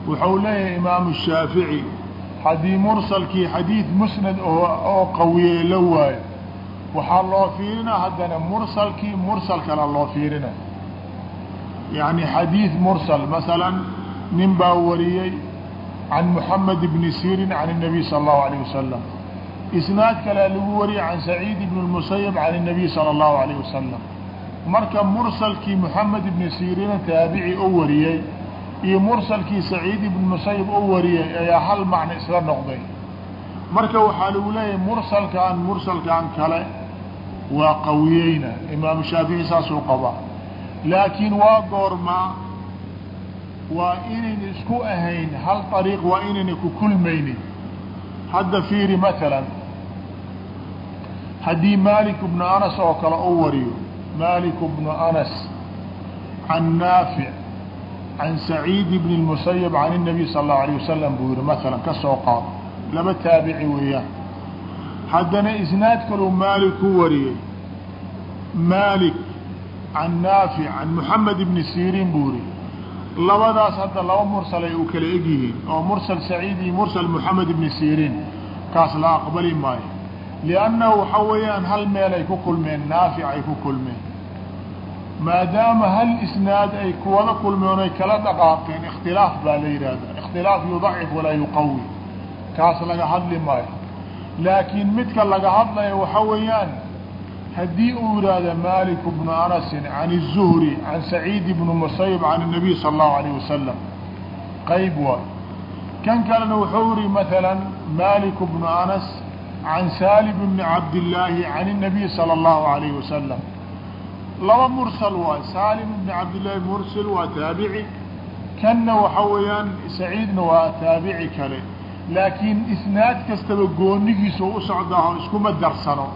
Wuxuu leeyahay imaamu shaafici haddii mursalkii xadiid musnad oo qawiyey la waayo waxaa loo fiirinaa haddana mursalkii mursal kala loo fiirina yani xadiid mursal masalan nin baa wariyey can moxamed bni sirin can الnabiy salى اllahu alayه wasalam isnaad kalea lagu wariyey can saciid ibn اmusayab can الnabiy salى اllahu alayه wasalam marka mursalkii moxamed ibni sirina taabici oo wariyey iyo mursalkii saciid ibn musayab oo wariyey ayaa hal macno isla noqday marka waxaa lagu leeyahay mursalkan mursalkan kale waa qawiyeyna imaamu shaafici saasuu qabaa laakiin waa goormaa waa inayna isku ahayn hal ariiq waa inayna ku kulmaynin hadda fiiri matalan haddii malik bnu anas oo kale u wariyo malik bnu anas can naafic can saciid bn اmusayab can الnabiy sal اlahu alيه wasalam buu yihi matalan ka soo qaado laba taabici weeyaan haddana isnaad kaluu maalik ku wariyey. Maalik can naafic can moxamed ibni siriin buu yihi labadaas hadda laba mursal ay u kala eg yihiin oo mursal saciid iyo mursal moxamed ibni siriin kaas la aqbali maayo. Liannahu waxa weeyaan hal meel ay ku kulmeen naafic ay ku kulmeen. Maadaama hal isnaad ay kuwada kulmeen ay kala dhaqaaqeen ikhtilaaf baa la yidhaahdaa. Ikhtilaaf yudacif walaa yuqawi. Kaas laga hadli maayo laakiin midka laga hadlayo waxa weeyaan haddii uu yidhaahda malik bnu anasin can الzuhri can saciid bni musayb can الnabiy sala اllahu alayh wasalam qayb waay kan kalena wuxuu yihi maala malik bnu anas can salim bni cabdillaahi can الnabiy salى اllahu alayh wasalam laba mursal waay salim bni cabdillaahi mursal waa taabici kanna waxa weeyaan saciidna waa taabici kale laakiin isnaad kastaba goonigiisa u socdaaho iskuma darsano.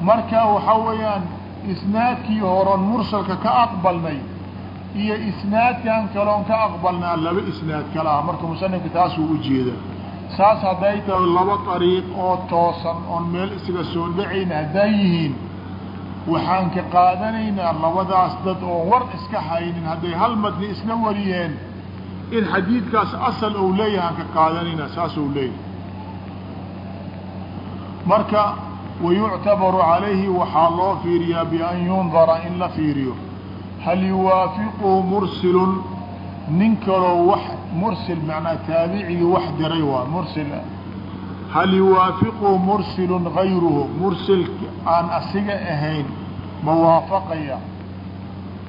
Marka waxaa weeyaan isnaadkii horon mursalka ka aqbalnay iyo isnaadkan kaloon ka aqbalnaa laba isnaad kale ah. Marka musanifka taasuu ujeeda saas hadday tahay laba ariiq oo toosan oon meel isaga soo dhacayn hadday yihiin. Waxaan ka qaadanaynaa labadaas dad oon war iska haynin hadday hal madni isla wariyeen in xadiidkaas asal ou leeyahay aan ka qaadanaynaa saas ou leeyahay. Marka wayuctabaru calayhi waxaa loo fiiriyaa bian yundara in la fiiriyo. Hal yuwaafiquhu mursilun? Nin kaloo wax mursil macnaa taabicigii wax diray waa mursil. Hal yuwaafiquhu mursilun gayruhu mursil aan asiga ahayn ma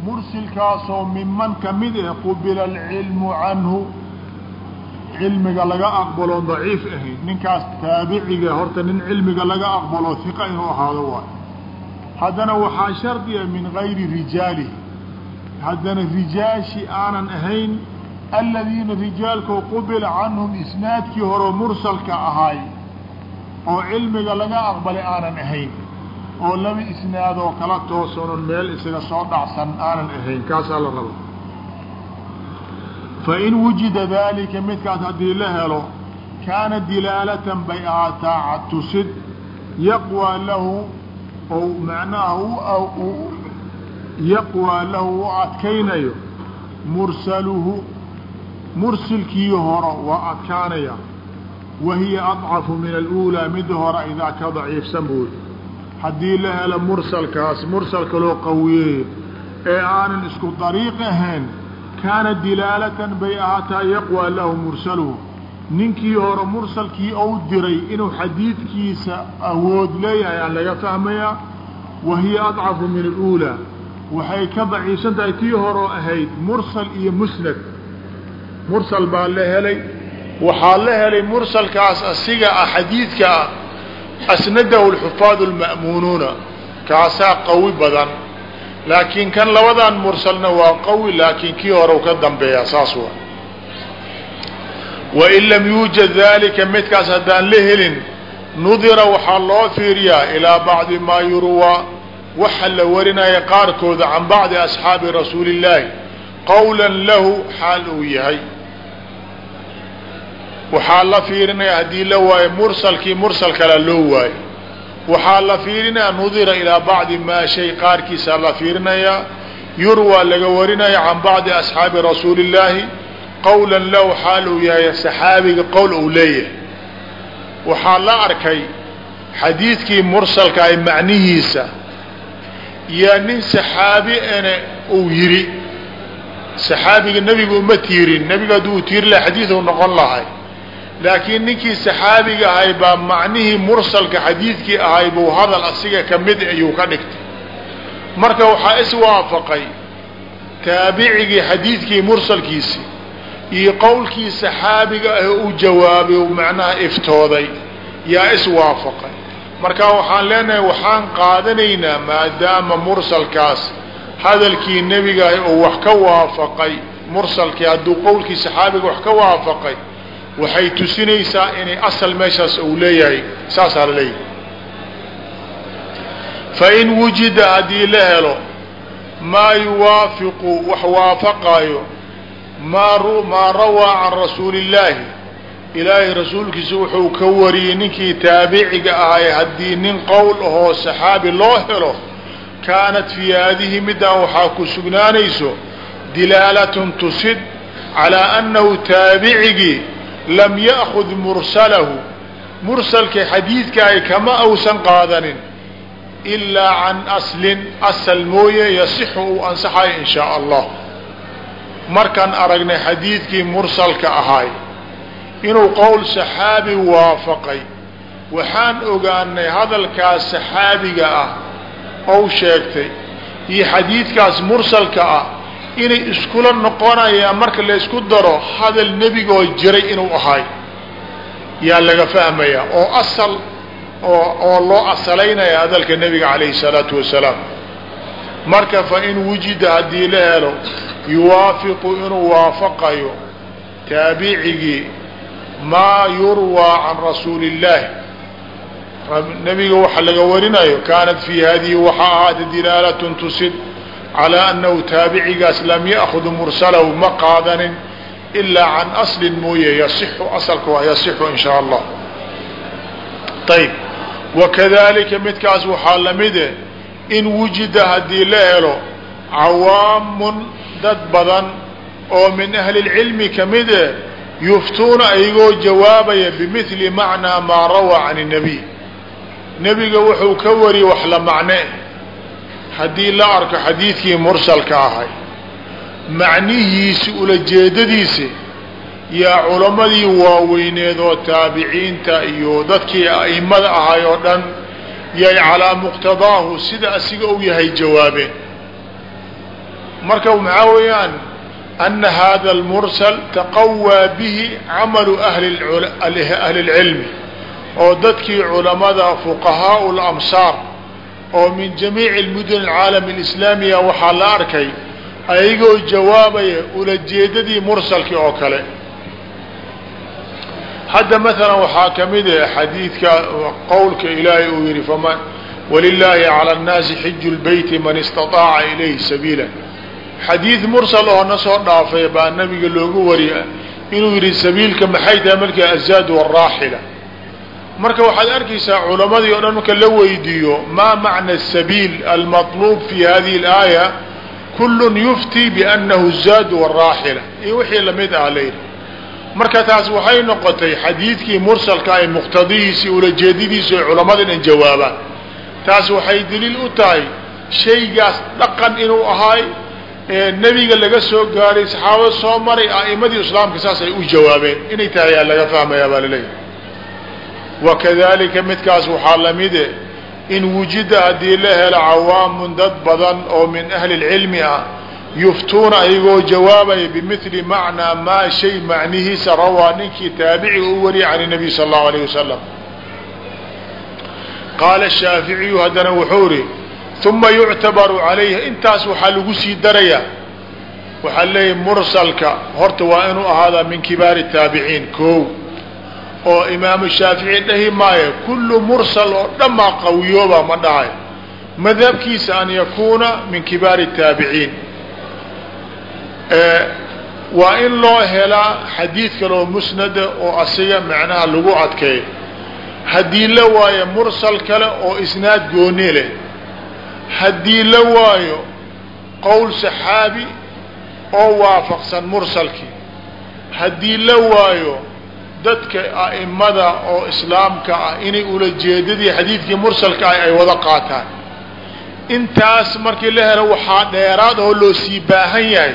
mursilkaasoo miman ka mid ah qubila alcilmu canhu cilmiga laga aqbalo daciif ahayn. Ninkaas taabiciga horta nin cilmiga laga aqbalo hiqa inuu ahaado waay haddana waxaa shardiya min gayri rijaalihi haddana rijaashi aanan ahayn aladiina rijaalkoo qubila canhum isnaadkii hore mursalka ahaay oo cilmiga laga aqbalay aanan ahayn oo laba isnaadoo kala toosanon meel isaga soo dhacsan aanan ahayn kaasaa la raba fain wujida daalika midkaas haddii la helo kaana dilaalatan bay ahaataa tusid yaqwaa lahu ou macnaha yaqwaa lahu u adkaynayo mursaluhu mursilkii horo waa adkaanaya wa hiya adcafu min aluulaa midda hore idaa ka daciifsan buuri haddii la helo mursalkaas mursalka loo qawiyeeyo ee aanan isku dariiq ahayn kaana dilaalatan bay ahaataa yaqwaa lahu mursaluhu ninkii hore mursalkii ou diray inuu xadiidkiisa awood leeyahay aan laga fahmayaa wa hiya adcafu min aluulaa waxay ka daciifsan tahay tii horoo ahayd mursal iyo musnad. Mursal baa la helay. Waxaa la helay mursalkaas asiga ah xadiidka ah asnadahu alxufaadu alma'muunuuna kaasaa qawi badan laakiin kan labadan mursalna waa qawi laakiin kii hore ka dambeeyaa saas wa wain lam yuujad dalika midkaas haddaan la helin nudira waxaa loo fiiriyaa ilaa bacdi maa yurwaa waxa la warinaya qaarkooda can bacdi asxaabi rasuuli illaahi qawlan lahu xaal uu yahay waxaa la fiirinaya haddii la waayo mursalkii mursal kala loo waayo. Waxaa la fiirinaya nudira ilaa bacdi maa shay qaarkiisaa la fiirinayaa yurwaa laga warinaya can bacdi asxaabi rasuuli illaahi qowlan lahu xaal uu yahay saxaabiga qowl uu leeyahay. Waxaa la arkay xadiidkii mursalka ay macnihiisa yaa nin saxaabi ene uu yidhi saxaabiga nebiga uma tiirin. Nebiga hadduu tiiri laha xadiidu noqon lahay laakiin ninkii saxaabiga ahay baa macnihii mursalka xadiidkii ahay buu hadal asiga ka mid ayuu ka dhigtay. Marka waxaa iswaafaqay taabicigii xadiidkii mursalkiisii iyo qowlkii saxaabiga ah u jawaabay macnaha iftooday yaa iswaafaqay marka waxaan leenahay waxaan qaadanaynaa maadaama mursalkaas hadalkii nebigaah uu wax ka waafaqay mursalkii hadduu qowlkii saxaabiga wax ka waafaqay waxay tusinaysaa inay asal meeshaas uu leeyahay saasaa la leeyahay. Fain wujida haddii la helo maa yuwaafiqu wax waafaqaayo maa rawaa can rasuuli illaahi ilaahay rasuulkiisa wuxuu ka wariyey ninkii taabiciga ahay haddii nin qowl ahoo saxaabi loo helo kaanat fii haadihi midaan waxaa ku sugnaanayso dilaalatun tusid calaa annahu taabicigii lam ya'kud mursalahu. Mursalka xadiidka ay kama ausan qaadanin ilaa can aslin asal mooye yasixu uu ansaxayo in shaa allah. Markaan aragnay xadiidkii mursalka ahaay inuu qowl saxaabi waafaqay waxaan ogaanay hadalkaas saxaabiga ah ou sheegtay. Iyo xadiidkaas mursalka ah inay iskula noqonayaan marka la ysku daro hadal nebigoo jiray inuu ahay. Yaa laga fahmayaa oo asal oo oo loo asalaynaya hadalka nebiga calayhi salaatu wasalaam. Marka fa in wujida haddii la helo yuwaafiqu inuu waafaqayo taabicigii maa yurwaa can rasuuli illaahi nebiga waxa laga warinayo kaanat fii hadihi waxaa ahaata dilaalatun tusid calaa annahu taabicigaas lam ya'khud mursalahu ma qaadanin ilaa can aslin mooye yasixu asalka waa yasixu in shaa allah ayb wakadalika midkaas waxaa lamide in wujida haddii la helo cawaamun dad badan oo min ahli اlcilmi kamide yuftuuna ayagoo jawaabaya bimili macnaa maa rawaa can الnabiy nebiga wuxuu ka wariyey wax la macne haddii la arko xadiidkii mursalka ahay macnihiisi ulajeedadiisi yaa culammadii waaweyneed oo taabiciinta iyo dadkii a'imada ahay oo dhan yay calaa muqtadaahu sida asiga u yahay jawaabeen. Marka maxaa weeyaan? Ana hada almursal taqawaa bihi camalu ahli اlcilmi oo dadkii culamada fuqahaau lamsaar oo min jamiici mudun alcaalami alislaamiya waxaa la arkay ayagoo jawaabaya ulajeedadii mursalkii oo kale. Hadda maalan waxaa ka mid ah xadiidka qowlka ilaahay uu yidhi faman walilaahi cala annaasi xiju lbeyti man istaaaca ilayhi sabiila. Xadiid mursal oo na soo dhaafay baa nabiga loogu wariyay inuu yidhi sabiilka maxay tahay? Markaa azaad waraaxila marka waxaad arkaysaa culamadii o dhan marka la weydiiyo maa macna sabiil almaطluub fi hadihi اlaaya kul yufti bianahu zaad waraaxila iyo wixii la mid ah layidhi marka taas waxay noqotay xadiidkii mursalka ay muqtadihiisii ulajeedadiisu ay culamada inan jawaabaan. Taas waxay daliil u tahay shaygaas dhaqan inuu ahaay nebiga laga soo gaaray saxaabada soo maray a'imadii islaamka saas ay u jawaabeen. Inay tahay yaa laga fahmayaa baa la leeyahay wakadaalika midkaas waxaa lamide in wujida haddii la helo cawaamun dad badan oo min ahli lcilmi ah yuftuuna ayagoo jawaabaya bimili macnaa maa shay macnihiisa rawaa ninkii taabici u wariyay can nabiy sal allahu alayh wasalam qaala shaaficiyu haddana wuxuu ihi uma yuctabaru calayha intaas waxaa lagu sii darayaa waxaa leeyahy mursalka horta waa inuu ahaadaa min kibaari taabiciin ko oo imaamu shaafici dhahi maayo kullu mursal oo dhammaa qawiyooba ma dhahay madhabkiisa an yakuuna min kibaari taabiciin waa in loo helaa xadiid kale oo musnada oo asiga macnaha lagu adkeeyo. Haddii la waayo mursal kale oo isnaad gooni leh haddii la waayo qowl saxaabi oo waafaqsan mursalkii haddii la waayo dadka a'imada oo islaamka ah inay ulajeedadii xadiidkii mursalka ah ay wada qaataan. Intaas markii la helo waxaa dheeraad oo loo sii baahan yahay.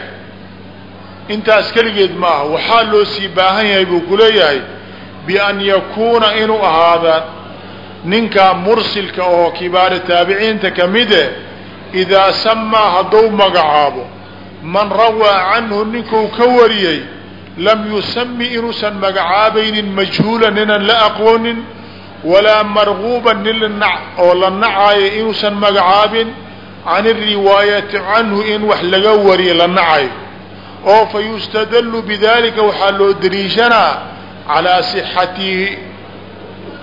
Intaas keligeed maaha waxaa loo sii baahan yahay buu ku leeyahay bian yakuuna inuu ahaada ninkaa mursilka oo kibaari taabiciinta kamide idaa samaa hadduu magacaabo man rawaa canhu ninkuu ka wariyey lam yusami inuusan magacaabaynin majhuulan ninaan la aqoonin walaa marguuban nin oo la nacaayo inuusan magacaabin can iriwaayati canhu in wax laga wariyo la nacayo oo fa yustadallu bidalika waxaa loo daliishanaa calaa sixatihi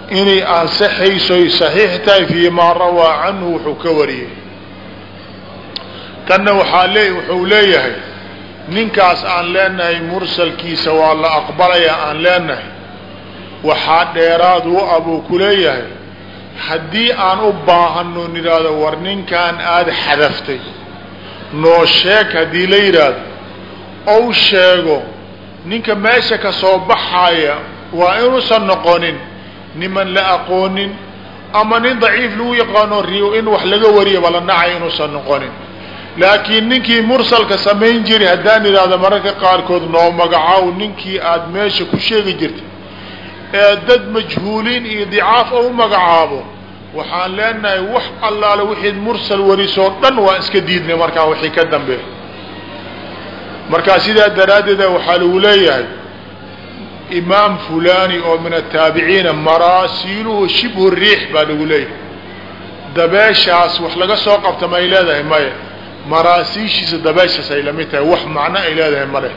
inay ansaxaysoy saxiix tahay fii maa rawaa canhu wuxuu ka wariyey. Tanna waxaa wuxuu leeyahay ninkaas aan leenahay mursalkiisa waa la aqbalayaa aan leenahay. Waxaa dheeraad u ah buu ku leeyahay haddii aan u baahano nidhaahdo war ninkan aada xadaftay. Noo sheeg haddii la yidhaahdo. Ou sheego ninka meesha ka soo baxaaya waa inuusan noqonin niman la aqoonin ama nin daciif lagu yaqaano in wax laga wariyaba la nacay inuusan noqonin laakiin ninkii mursalka samayn jiray haddaan idhaahdo mararka qaarkood noo magacaw ninkii aada meesha ku sheegi jirtay ee dad majhuuliin iyo dicaaf ou magacaabo waxaan leenahay wax allaale wixii mursal warisoo dhan waa iska diidnay markaa wixii ka dambeey markaa sidaa daraaddeeda waxaa lagu leeyahay imaam fulani oo min ataabiciina maraasiiluhu shibhu riix baa lagu leeyahay. Dabeeshaas wax laga soo qabta may leedahay maya maraasiishiisa dabeeshaas ay la mid tahay wax macno ay leedahay male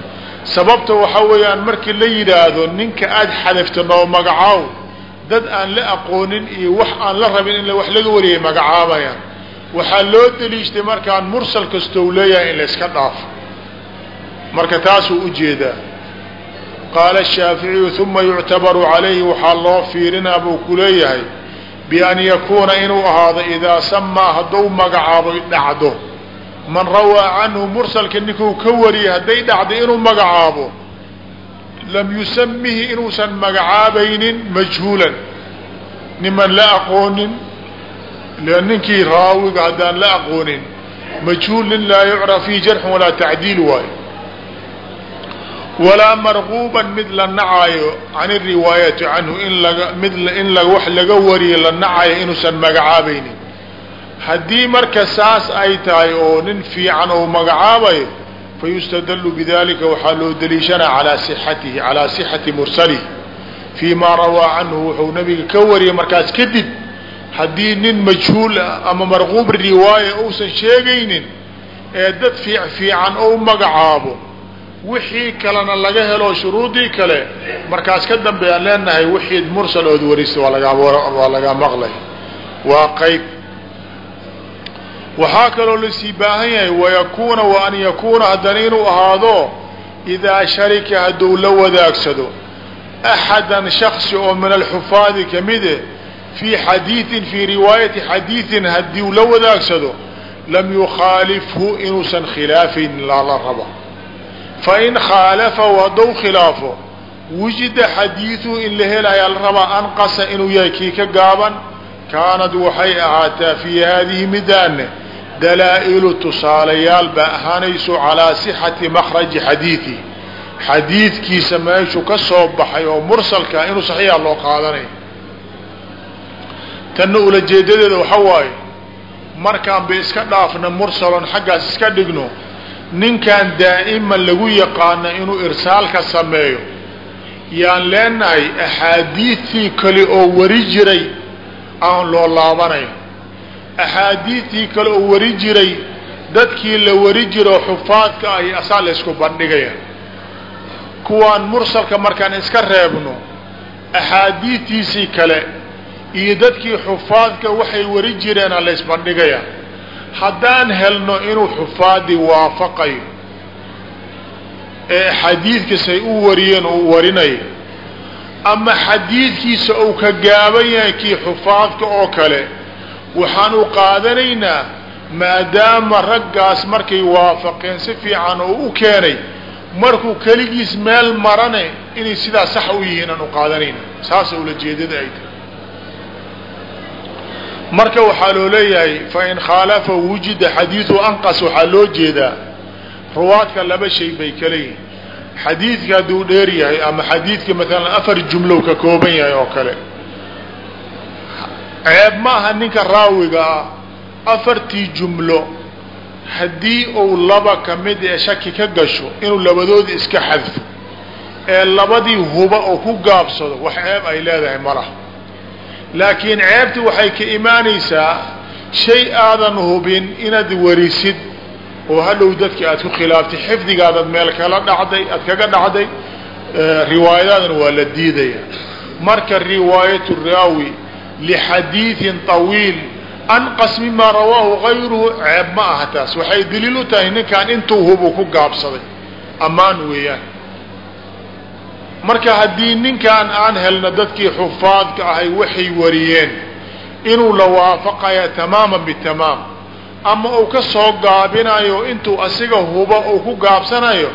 sababta waxaa weeyaan markii la yidhaahdo ninka aada xadafta noo magacaaw dad aan la aqoonin iyo wax aan la rabin in wax laga wariyay magacaabayaan. Waxaa loo deliishtay markaan mursal kastou leeyahay in la iska dhaafo marka taasuu u jeedaa qaala shaaficiyu uma yuctabaru calayhi waxaa loo fiirinaa buu ku leeyahay bian yakuuna inuu ahaado idaa samaa hadduu magacaabo dhacdo man rawaa canhu mursalka ninkuu ka wariyay hadday dhacdo inuu magacaabo lam yusamihi inuusan magacaabaynin majhuulan. Niman la aqoonin ninkii raawiga haddaan la aqoonin majhuul nin laa yucraf fiihi jarxun walaa tacdiil waayo walaa marquuban mid la nacaayo can iriwaayati canhu in laga mid in wax laga wariyo la nacayo inuusan magacaabaynin haddii marka saas ay tahay oo nin fiican ou magacaabayo fayustadallu bidalika waxaa loo daliishanaa alaa sixatihi calaa sixati mursalihi fii maa rawaa canhu wuxuu nabiga ka wariyay markaas kadib haddii nin majhuul ama marquub riwaaya uusan sheegaynin ee dad fiican ou magacaabo wixii kalena laga helo shuruudii kale markaas ka dambe aan leenahay wixii mursal ood warisa waa laga maqlay. Waa qayb waxaa kaloo la sii baahan yahay wayakuuna wa an yakuuna haddana inuu ahaado idaa sharika hadduu la wadaagsado axadan shaksi oo min alxufaadi kamide fii xadiiin fii riwaayati haddii la wadaagsado lam yukhaalifhu inuusan khilaafaynin lala raba. Fain khaalafahu haddou khilaafo wujida xadiiduhu in la helayaa la rabaa anqasa inuu yahay kii ka gaaban kaanad waxay ahaataa fii haadihi midaane dalaa'ilu tusaalayaal baa ahaanayso calaa sixati makhraji xadiidihi xadiidkiisa meeshuu ka soo baxay oo mursalka inuu saxiixa loo qaadanayo tanna ulajeedadeeda waxa waaye markaan ba iska dhaafna mursalon xaggaas iska dhigno ninkan daa'iman lagu yaqaano inuu irsaalka sameeyo. Yaan leenahay axaadiidtii kale oo wari jiray aan loo laabanayo axaadiidtii kale oo wari jiray dadkii la wari jiro xufaadka ahi asaa la ysku bandhigaya kuwaan mursalka markaan iska reebno axaadiidtiisii kale iyo dadkii xufaadka waxay wari jireena la ysbandhigaya haddaan helno inuu xufaadii waafaqayo ee xadiidkasay u wariyeen uu warinayo ama xadiidkiisa uu ka gaaban yahay kii xufaadka oo kale waxaan u qaadanaynaa maadaama raggaas markay waafaqeen si fiican oo u keenay markuu keligiis meel marane inay sidaa sax u yihiin aan u qaadanayna saasa ulajeedada ay tahay. Marka waxaa loo leeyahay fain khaalafa wujida xadiidu anqas waxaa loo jeedaa. Ruwaadka laba shay bay kala xadiidka hadduu dheer yahay ama xadiidka maalan afar jumlow ka kooban yahay oo kale ceeb ma aha ninka raawiga ah afartii jumlo haddii uu laba ka mid ee shaki ka gasho inuu labadoodi iska xadfo ee labadii huba oo ku gaabsado wax ceeb ay leedahay malaha laakiin ceebti waxay ka imaanaysaa shay aadan hubin inaad warisid oo hadhow dadki aad ku khilaaftay xifdigaadaad meel kala dhacday aad kaga dhacday riwaayadaadana waa la diidaya marka riwaayatu raawi lixadiidin طawiil anqas mima rawaahu gayruhu ceeb ma aha taas waxay daliil u tahay ninkaan intuu hubu ku gaabsaday ammaan weeyaan marka haddii ninkan aan helno dadkii xufaadka ahay waxay wariyeen inuu la waafaqaya tamaama bitamaam ama uu ka soo gaabinayo intuu asiga huba uu ku gaabsanayo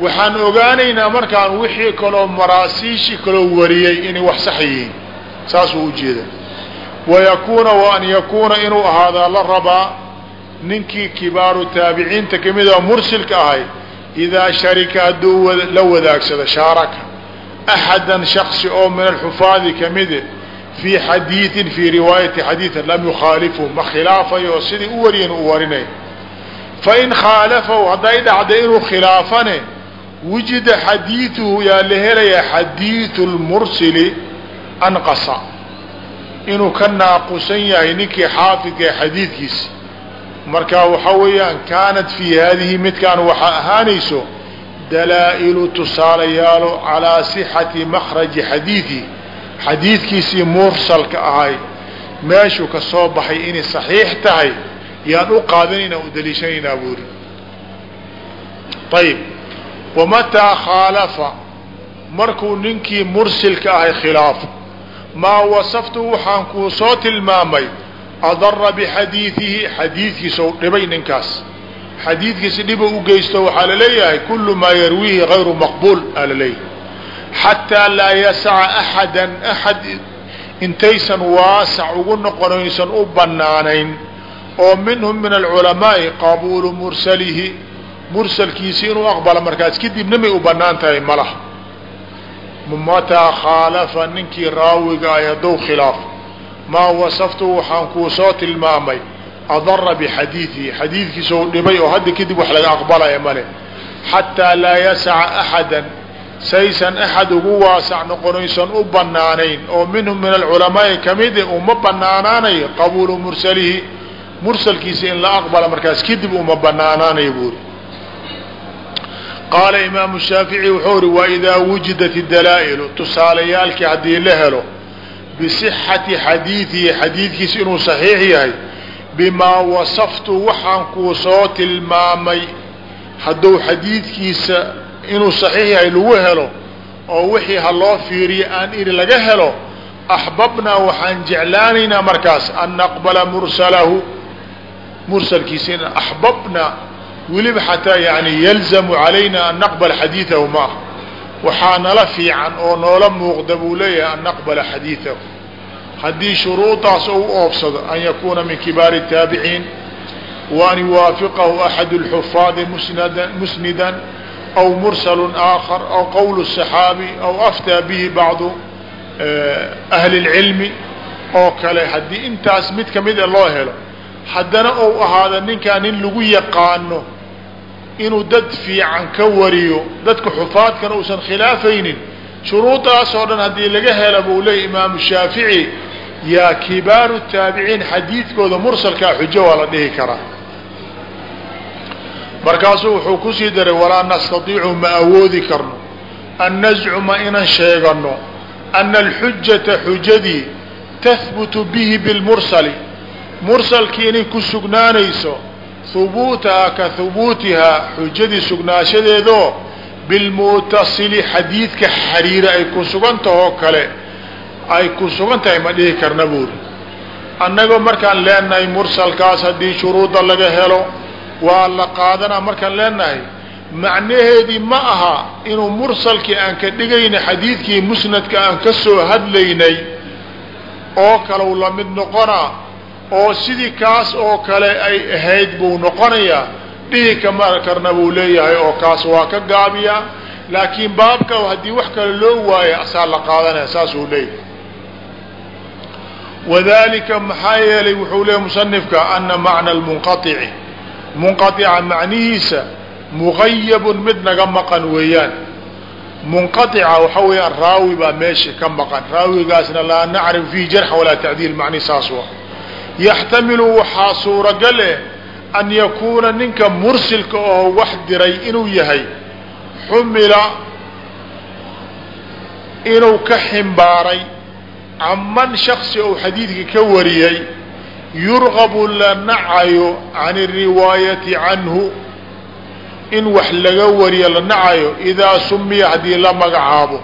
waxaan ogaanaynaa markaan wixii kaloo maraasiishii kaloo wariyey inay wax sax yihiin saasuu ujeeda wayakuuna wa an yakuuna inuu ahaadaa la rabaa ninkii kibaaru taabiciinta ka mid a mursilka ahay idaa sharika hadduu la wadaagsado shaaraka axadan shaksi oo min alxufaadi kamide fii xadiiin fii riwaayati xadiiin lam yukhaalifu ma khilaafayo sidii u wariyan u warinay fain khaalafahu hadday dhacda inuu khilaafane wujida xadiiuhu yaa la helayaa xadiiu lmursili anqasa inuu ka naaqusan yahay ninkii xaafidka xadiidkiisa. Marka waxa weeyaan kaanat fii haadihi midkaan waxaa ahaanayso dalaa'ilu tusaalayaalo calaa sixati makhraji xadiidi. Xadiidkiisii mursalka ahay. Meeshuu ka soo baxay inay saxiix tahay yaan u qaadanayna u daliishanaynaa buuri ayib wamataa khaalafa? Markuu ninkii mursilka ahay khilaafo maa wasaftu waxaan kuu soo tilmaamay adara bixadiidihi xadiidkiisa u dhibay ninkaas. Xadiidkiisa dhiba u geysto waxaa la leeyahay kulu maa yarwiihi gayru maqbuul aa la leeyahay xataa laa yasaca axadan axad intaysan waasac ugu noqonaysan u banaanayn oo minhum min alculamaa'i qabuulu mursalihi mursalkiisi inuu aqbala markaas kadibna may u bannaan tahay malaha mataa khaalafa ninkii raawiga ay hadduu khilaafo maa wasaftu waxaan kuu soo tilmaamay adara bixadiidihi xadiidkiisa u dhibay oo hadda kadib wax laga aqbalaya male xataa laa yasaca axadan saysan axad ugu waasac noqonaysan u banaanayn oo minhum min alculamaai kamide uma banaanaanayo qabuulu mursalihi. Mursalkiisa in la aqbala markaas kadib uma banaanaanayo buuri qaala imaamu shaafici wuxuu uri waidaa wujidat dalaa'ilu tusaalayaalkii haddii la helo bisixati xadiidihi xadiidkiisa inuu saxiix yahay bimaa wasaftu waxaan kuu soo tilmaamay hadduu xadiidkiisa inuu saxiix yahay lagu helo oo wixii ha loo fiiriyo aan iri laga helo axbabnaa waxaan jeclaanaynaa markaas an naqbala mursalahu mursalkiisa in axbabna weliba xataa yani yalzamu calayna an naqbala xadiidahu ma ah waxaa nala fiican oo noola muuqda buu leeyahay an naqbala xadiidahu haddii shuruudaas ou oofsado an yakuuna min kibaari الtaabiciin وan yuwaafiqahu axad الxufaadi musnidan aw mursal aakhar aw qowl الصaxaabi aw aftaa bihi bacdu ahli اlcilmi oo kale haddii intaas mid kamida loo helo haddana ou ahaada ninkaa nin lagu yaqaano inuu dad fiican ka wariyo dadka xufaadkana uusan khilaafaynin shuruudaas oo dhan haddii laga hela buu leeyay imaamu shaafici yaa kibaaru taabiciin xadiidkooda mursalkaa xujo waa la dhihi karaa. Markaasuu wuxuu ku sii daray walaa nastadiicu ma awoodi karno an nazcuma inaan sheegano ana alxujata xujadii tahbutu bihi bilmursali mursalkii inay ku sugnaanayso hubuutahaa ka hubuutihaa xujadii sugnaashadeedoo bilmutasili xadiidka xariira ay ku sugantahoo kale ay ku sugan tahay ma dhihi karna buuri. Annagoo markaan leenahay mursalkaas haddii shuruudda laga helo waa la qaadanaa markaan leenahay macnaheedii ma aha inuu mursalkii aan ka dhigayna xadiidkii musnadka aan ka soo hadlaynay oo kale u la mid noqonaa oo sidii kaas oo kale ay ahayd buu noqonayaa. Dhihi kama karna buu leeyahay oo kaas waa ka gaabiyaa. Laakiin baabka haddii wax kale loo waayo asaa la qaadanaya saasuu leeyahay. Wadalika maxaa yeelay wuxuu leeyahy musanifka ana macna lmunqaici munqaica macnihiisa mugayabun mid naga maqan weeyaan. Munqaica waxa weeyaan raawi baa meesha ka maqan. Raawigaasna laa nacrif fiihi jarxa walaa tacdiil macni saas wa yaxtamilu waxaa suuragal eh an yakuuna ninka mursilka oo wax diray inuu yahay. Xumila inuu ka ximbaaray caman shaksi ou xadiidka ka wariyay yurgabu la nacayo can riwaayati canhu. In wax laga wariyo la nacayo idaa sumiya haddii la magacaabo.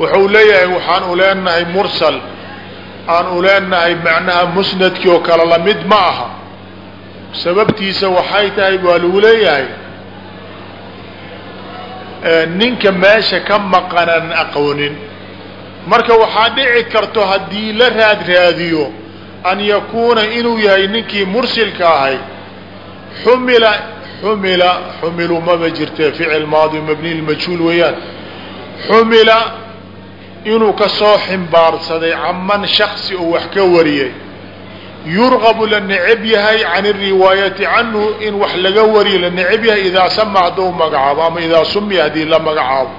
Wuxuu leeyahay waxaan u leenahay aan u leenahay macnaha musnadkii oo kale la mid ma aha. Sababtiisa waxay tahay waa lagu leeyahay ninka meesha ka maqanan aqoonin. Marka waxaa dhici karto haddii la raad raadiyo an yakuuna inuu yahay ninkii mursilka ahay xumila xumila xumilu maba jirte ficil maadi mabni weeyaan. Xumila inuu ka soo ximbaarsaday caman shaksi oo wax ka wariyay yurgabu la neceb yahay can riwaayati canhu in wax laga wariyo la neceb yahay idaa sama hadduu magacaabo ama idaa sumiya haddii la magacaabo.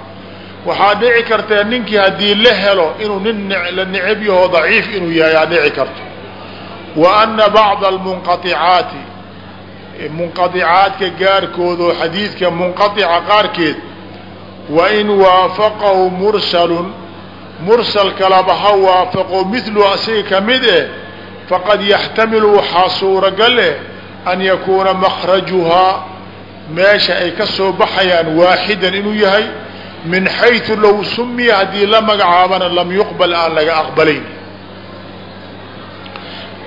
Waxaa dhici karta ninkii haddii la helo inuu nin la neceb yahoo daciif inuu yahay aa dhici karto. Wa ana bacda almunqaicaati munqaicaadka gaarkoodoo xadiidka munqaica qaarkeed wain waafaqahu mursalun mursal kalaba ha waafaqo midlu asiga ka mid eh faqad yaxtamilu waxaa suuragal eh an yakuuna makrajuhaa meesha ay ka soo baxayaan waaxidan inuu yahay min xayثu low sumiya haddii la magacaabana lam yuqbal aan laga aqbalayn.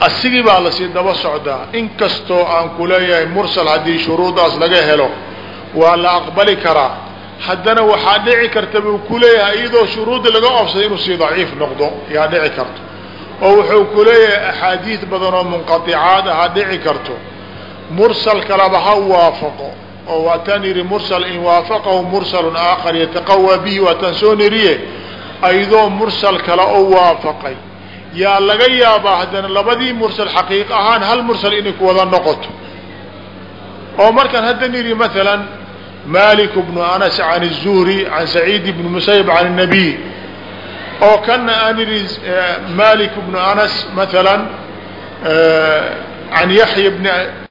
Asigii baa la sii daba socdaa inkastoo aan ku leeyahay mursal haddii shuruudaas laga helo waa la aqbali karaa haddana waxaa dhici karta buu ku leeyahay iyadoo shuruudii laga oofsaday inuu sii daciif noqdo yaa dhici karto. Oo wuxuu ku leeyahay axaadiid badan oo munqaicaad aha dhici karto. Mursal kalaba ha waafaqo oo waataan yidhi mursal in waafaqahu mursalun aakhar yataqawaa bihi waataan soo niriye. Ayadoo mursal kale oo waafaqay. Yaa laga yaabaa haddana labadii mursal xaqiiq ahaan hal mursal inay ku wada noqoto. Oo markaan hadda nidhi maalan malik bnu anas can الzuhri can saciid bni musayb can الnabiy oo kana aan idhi malik bnu anas maala can yaxya bni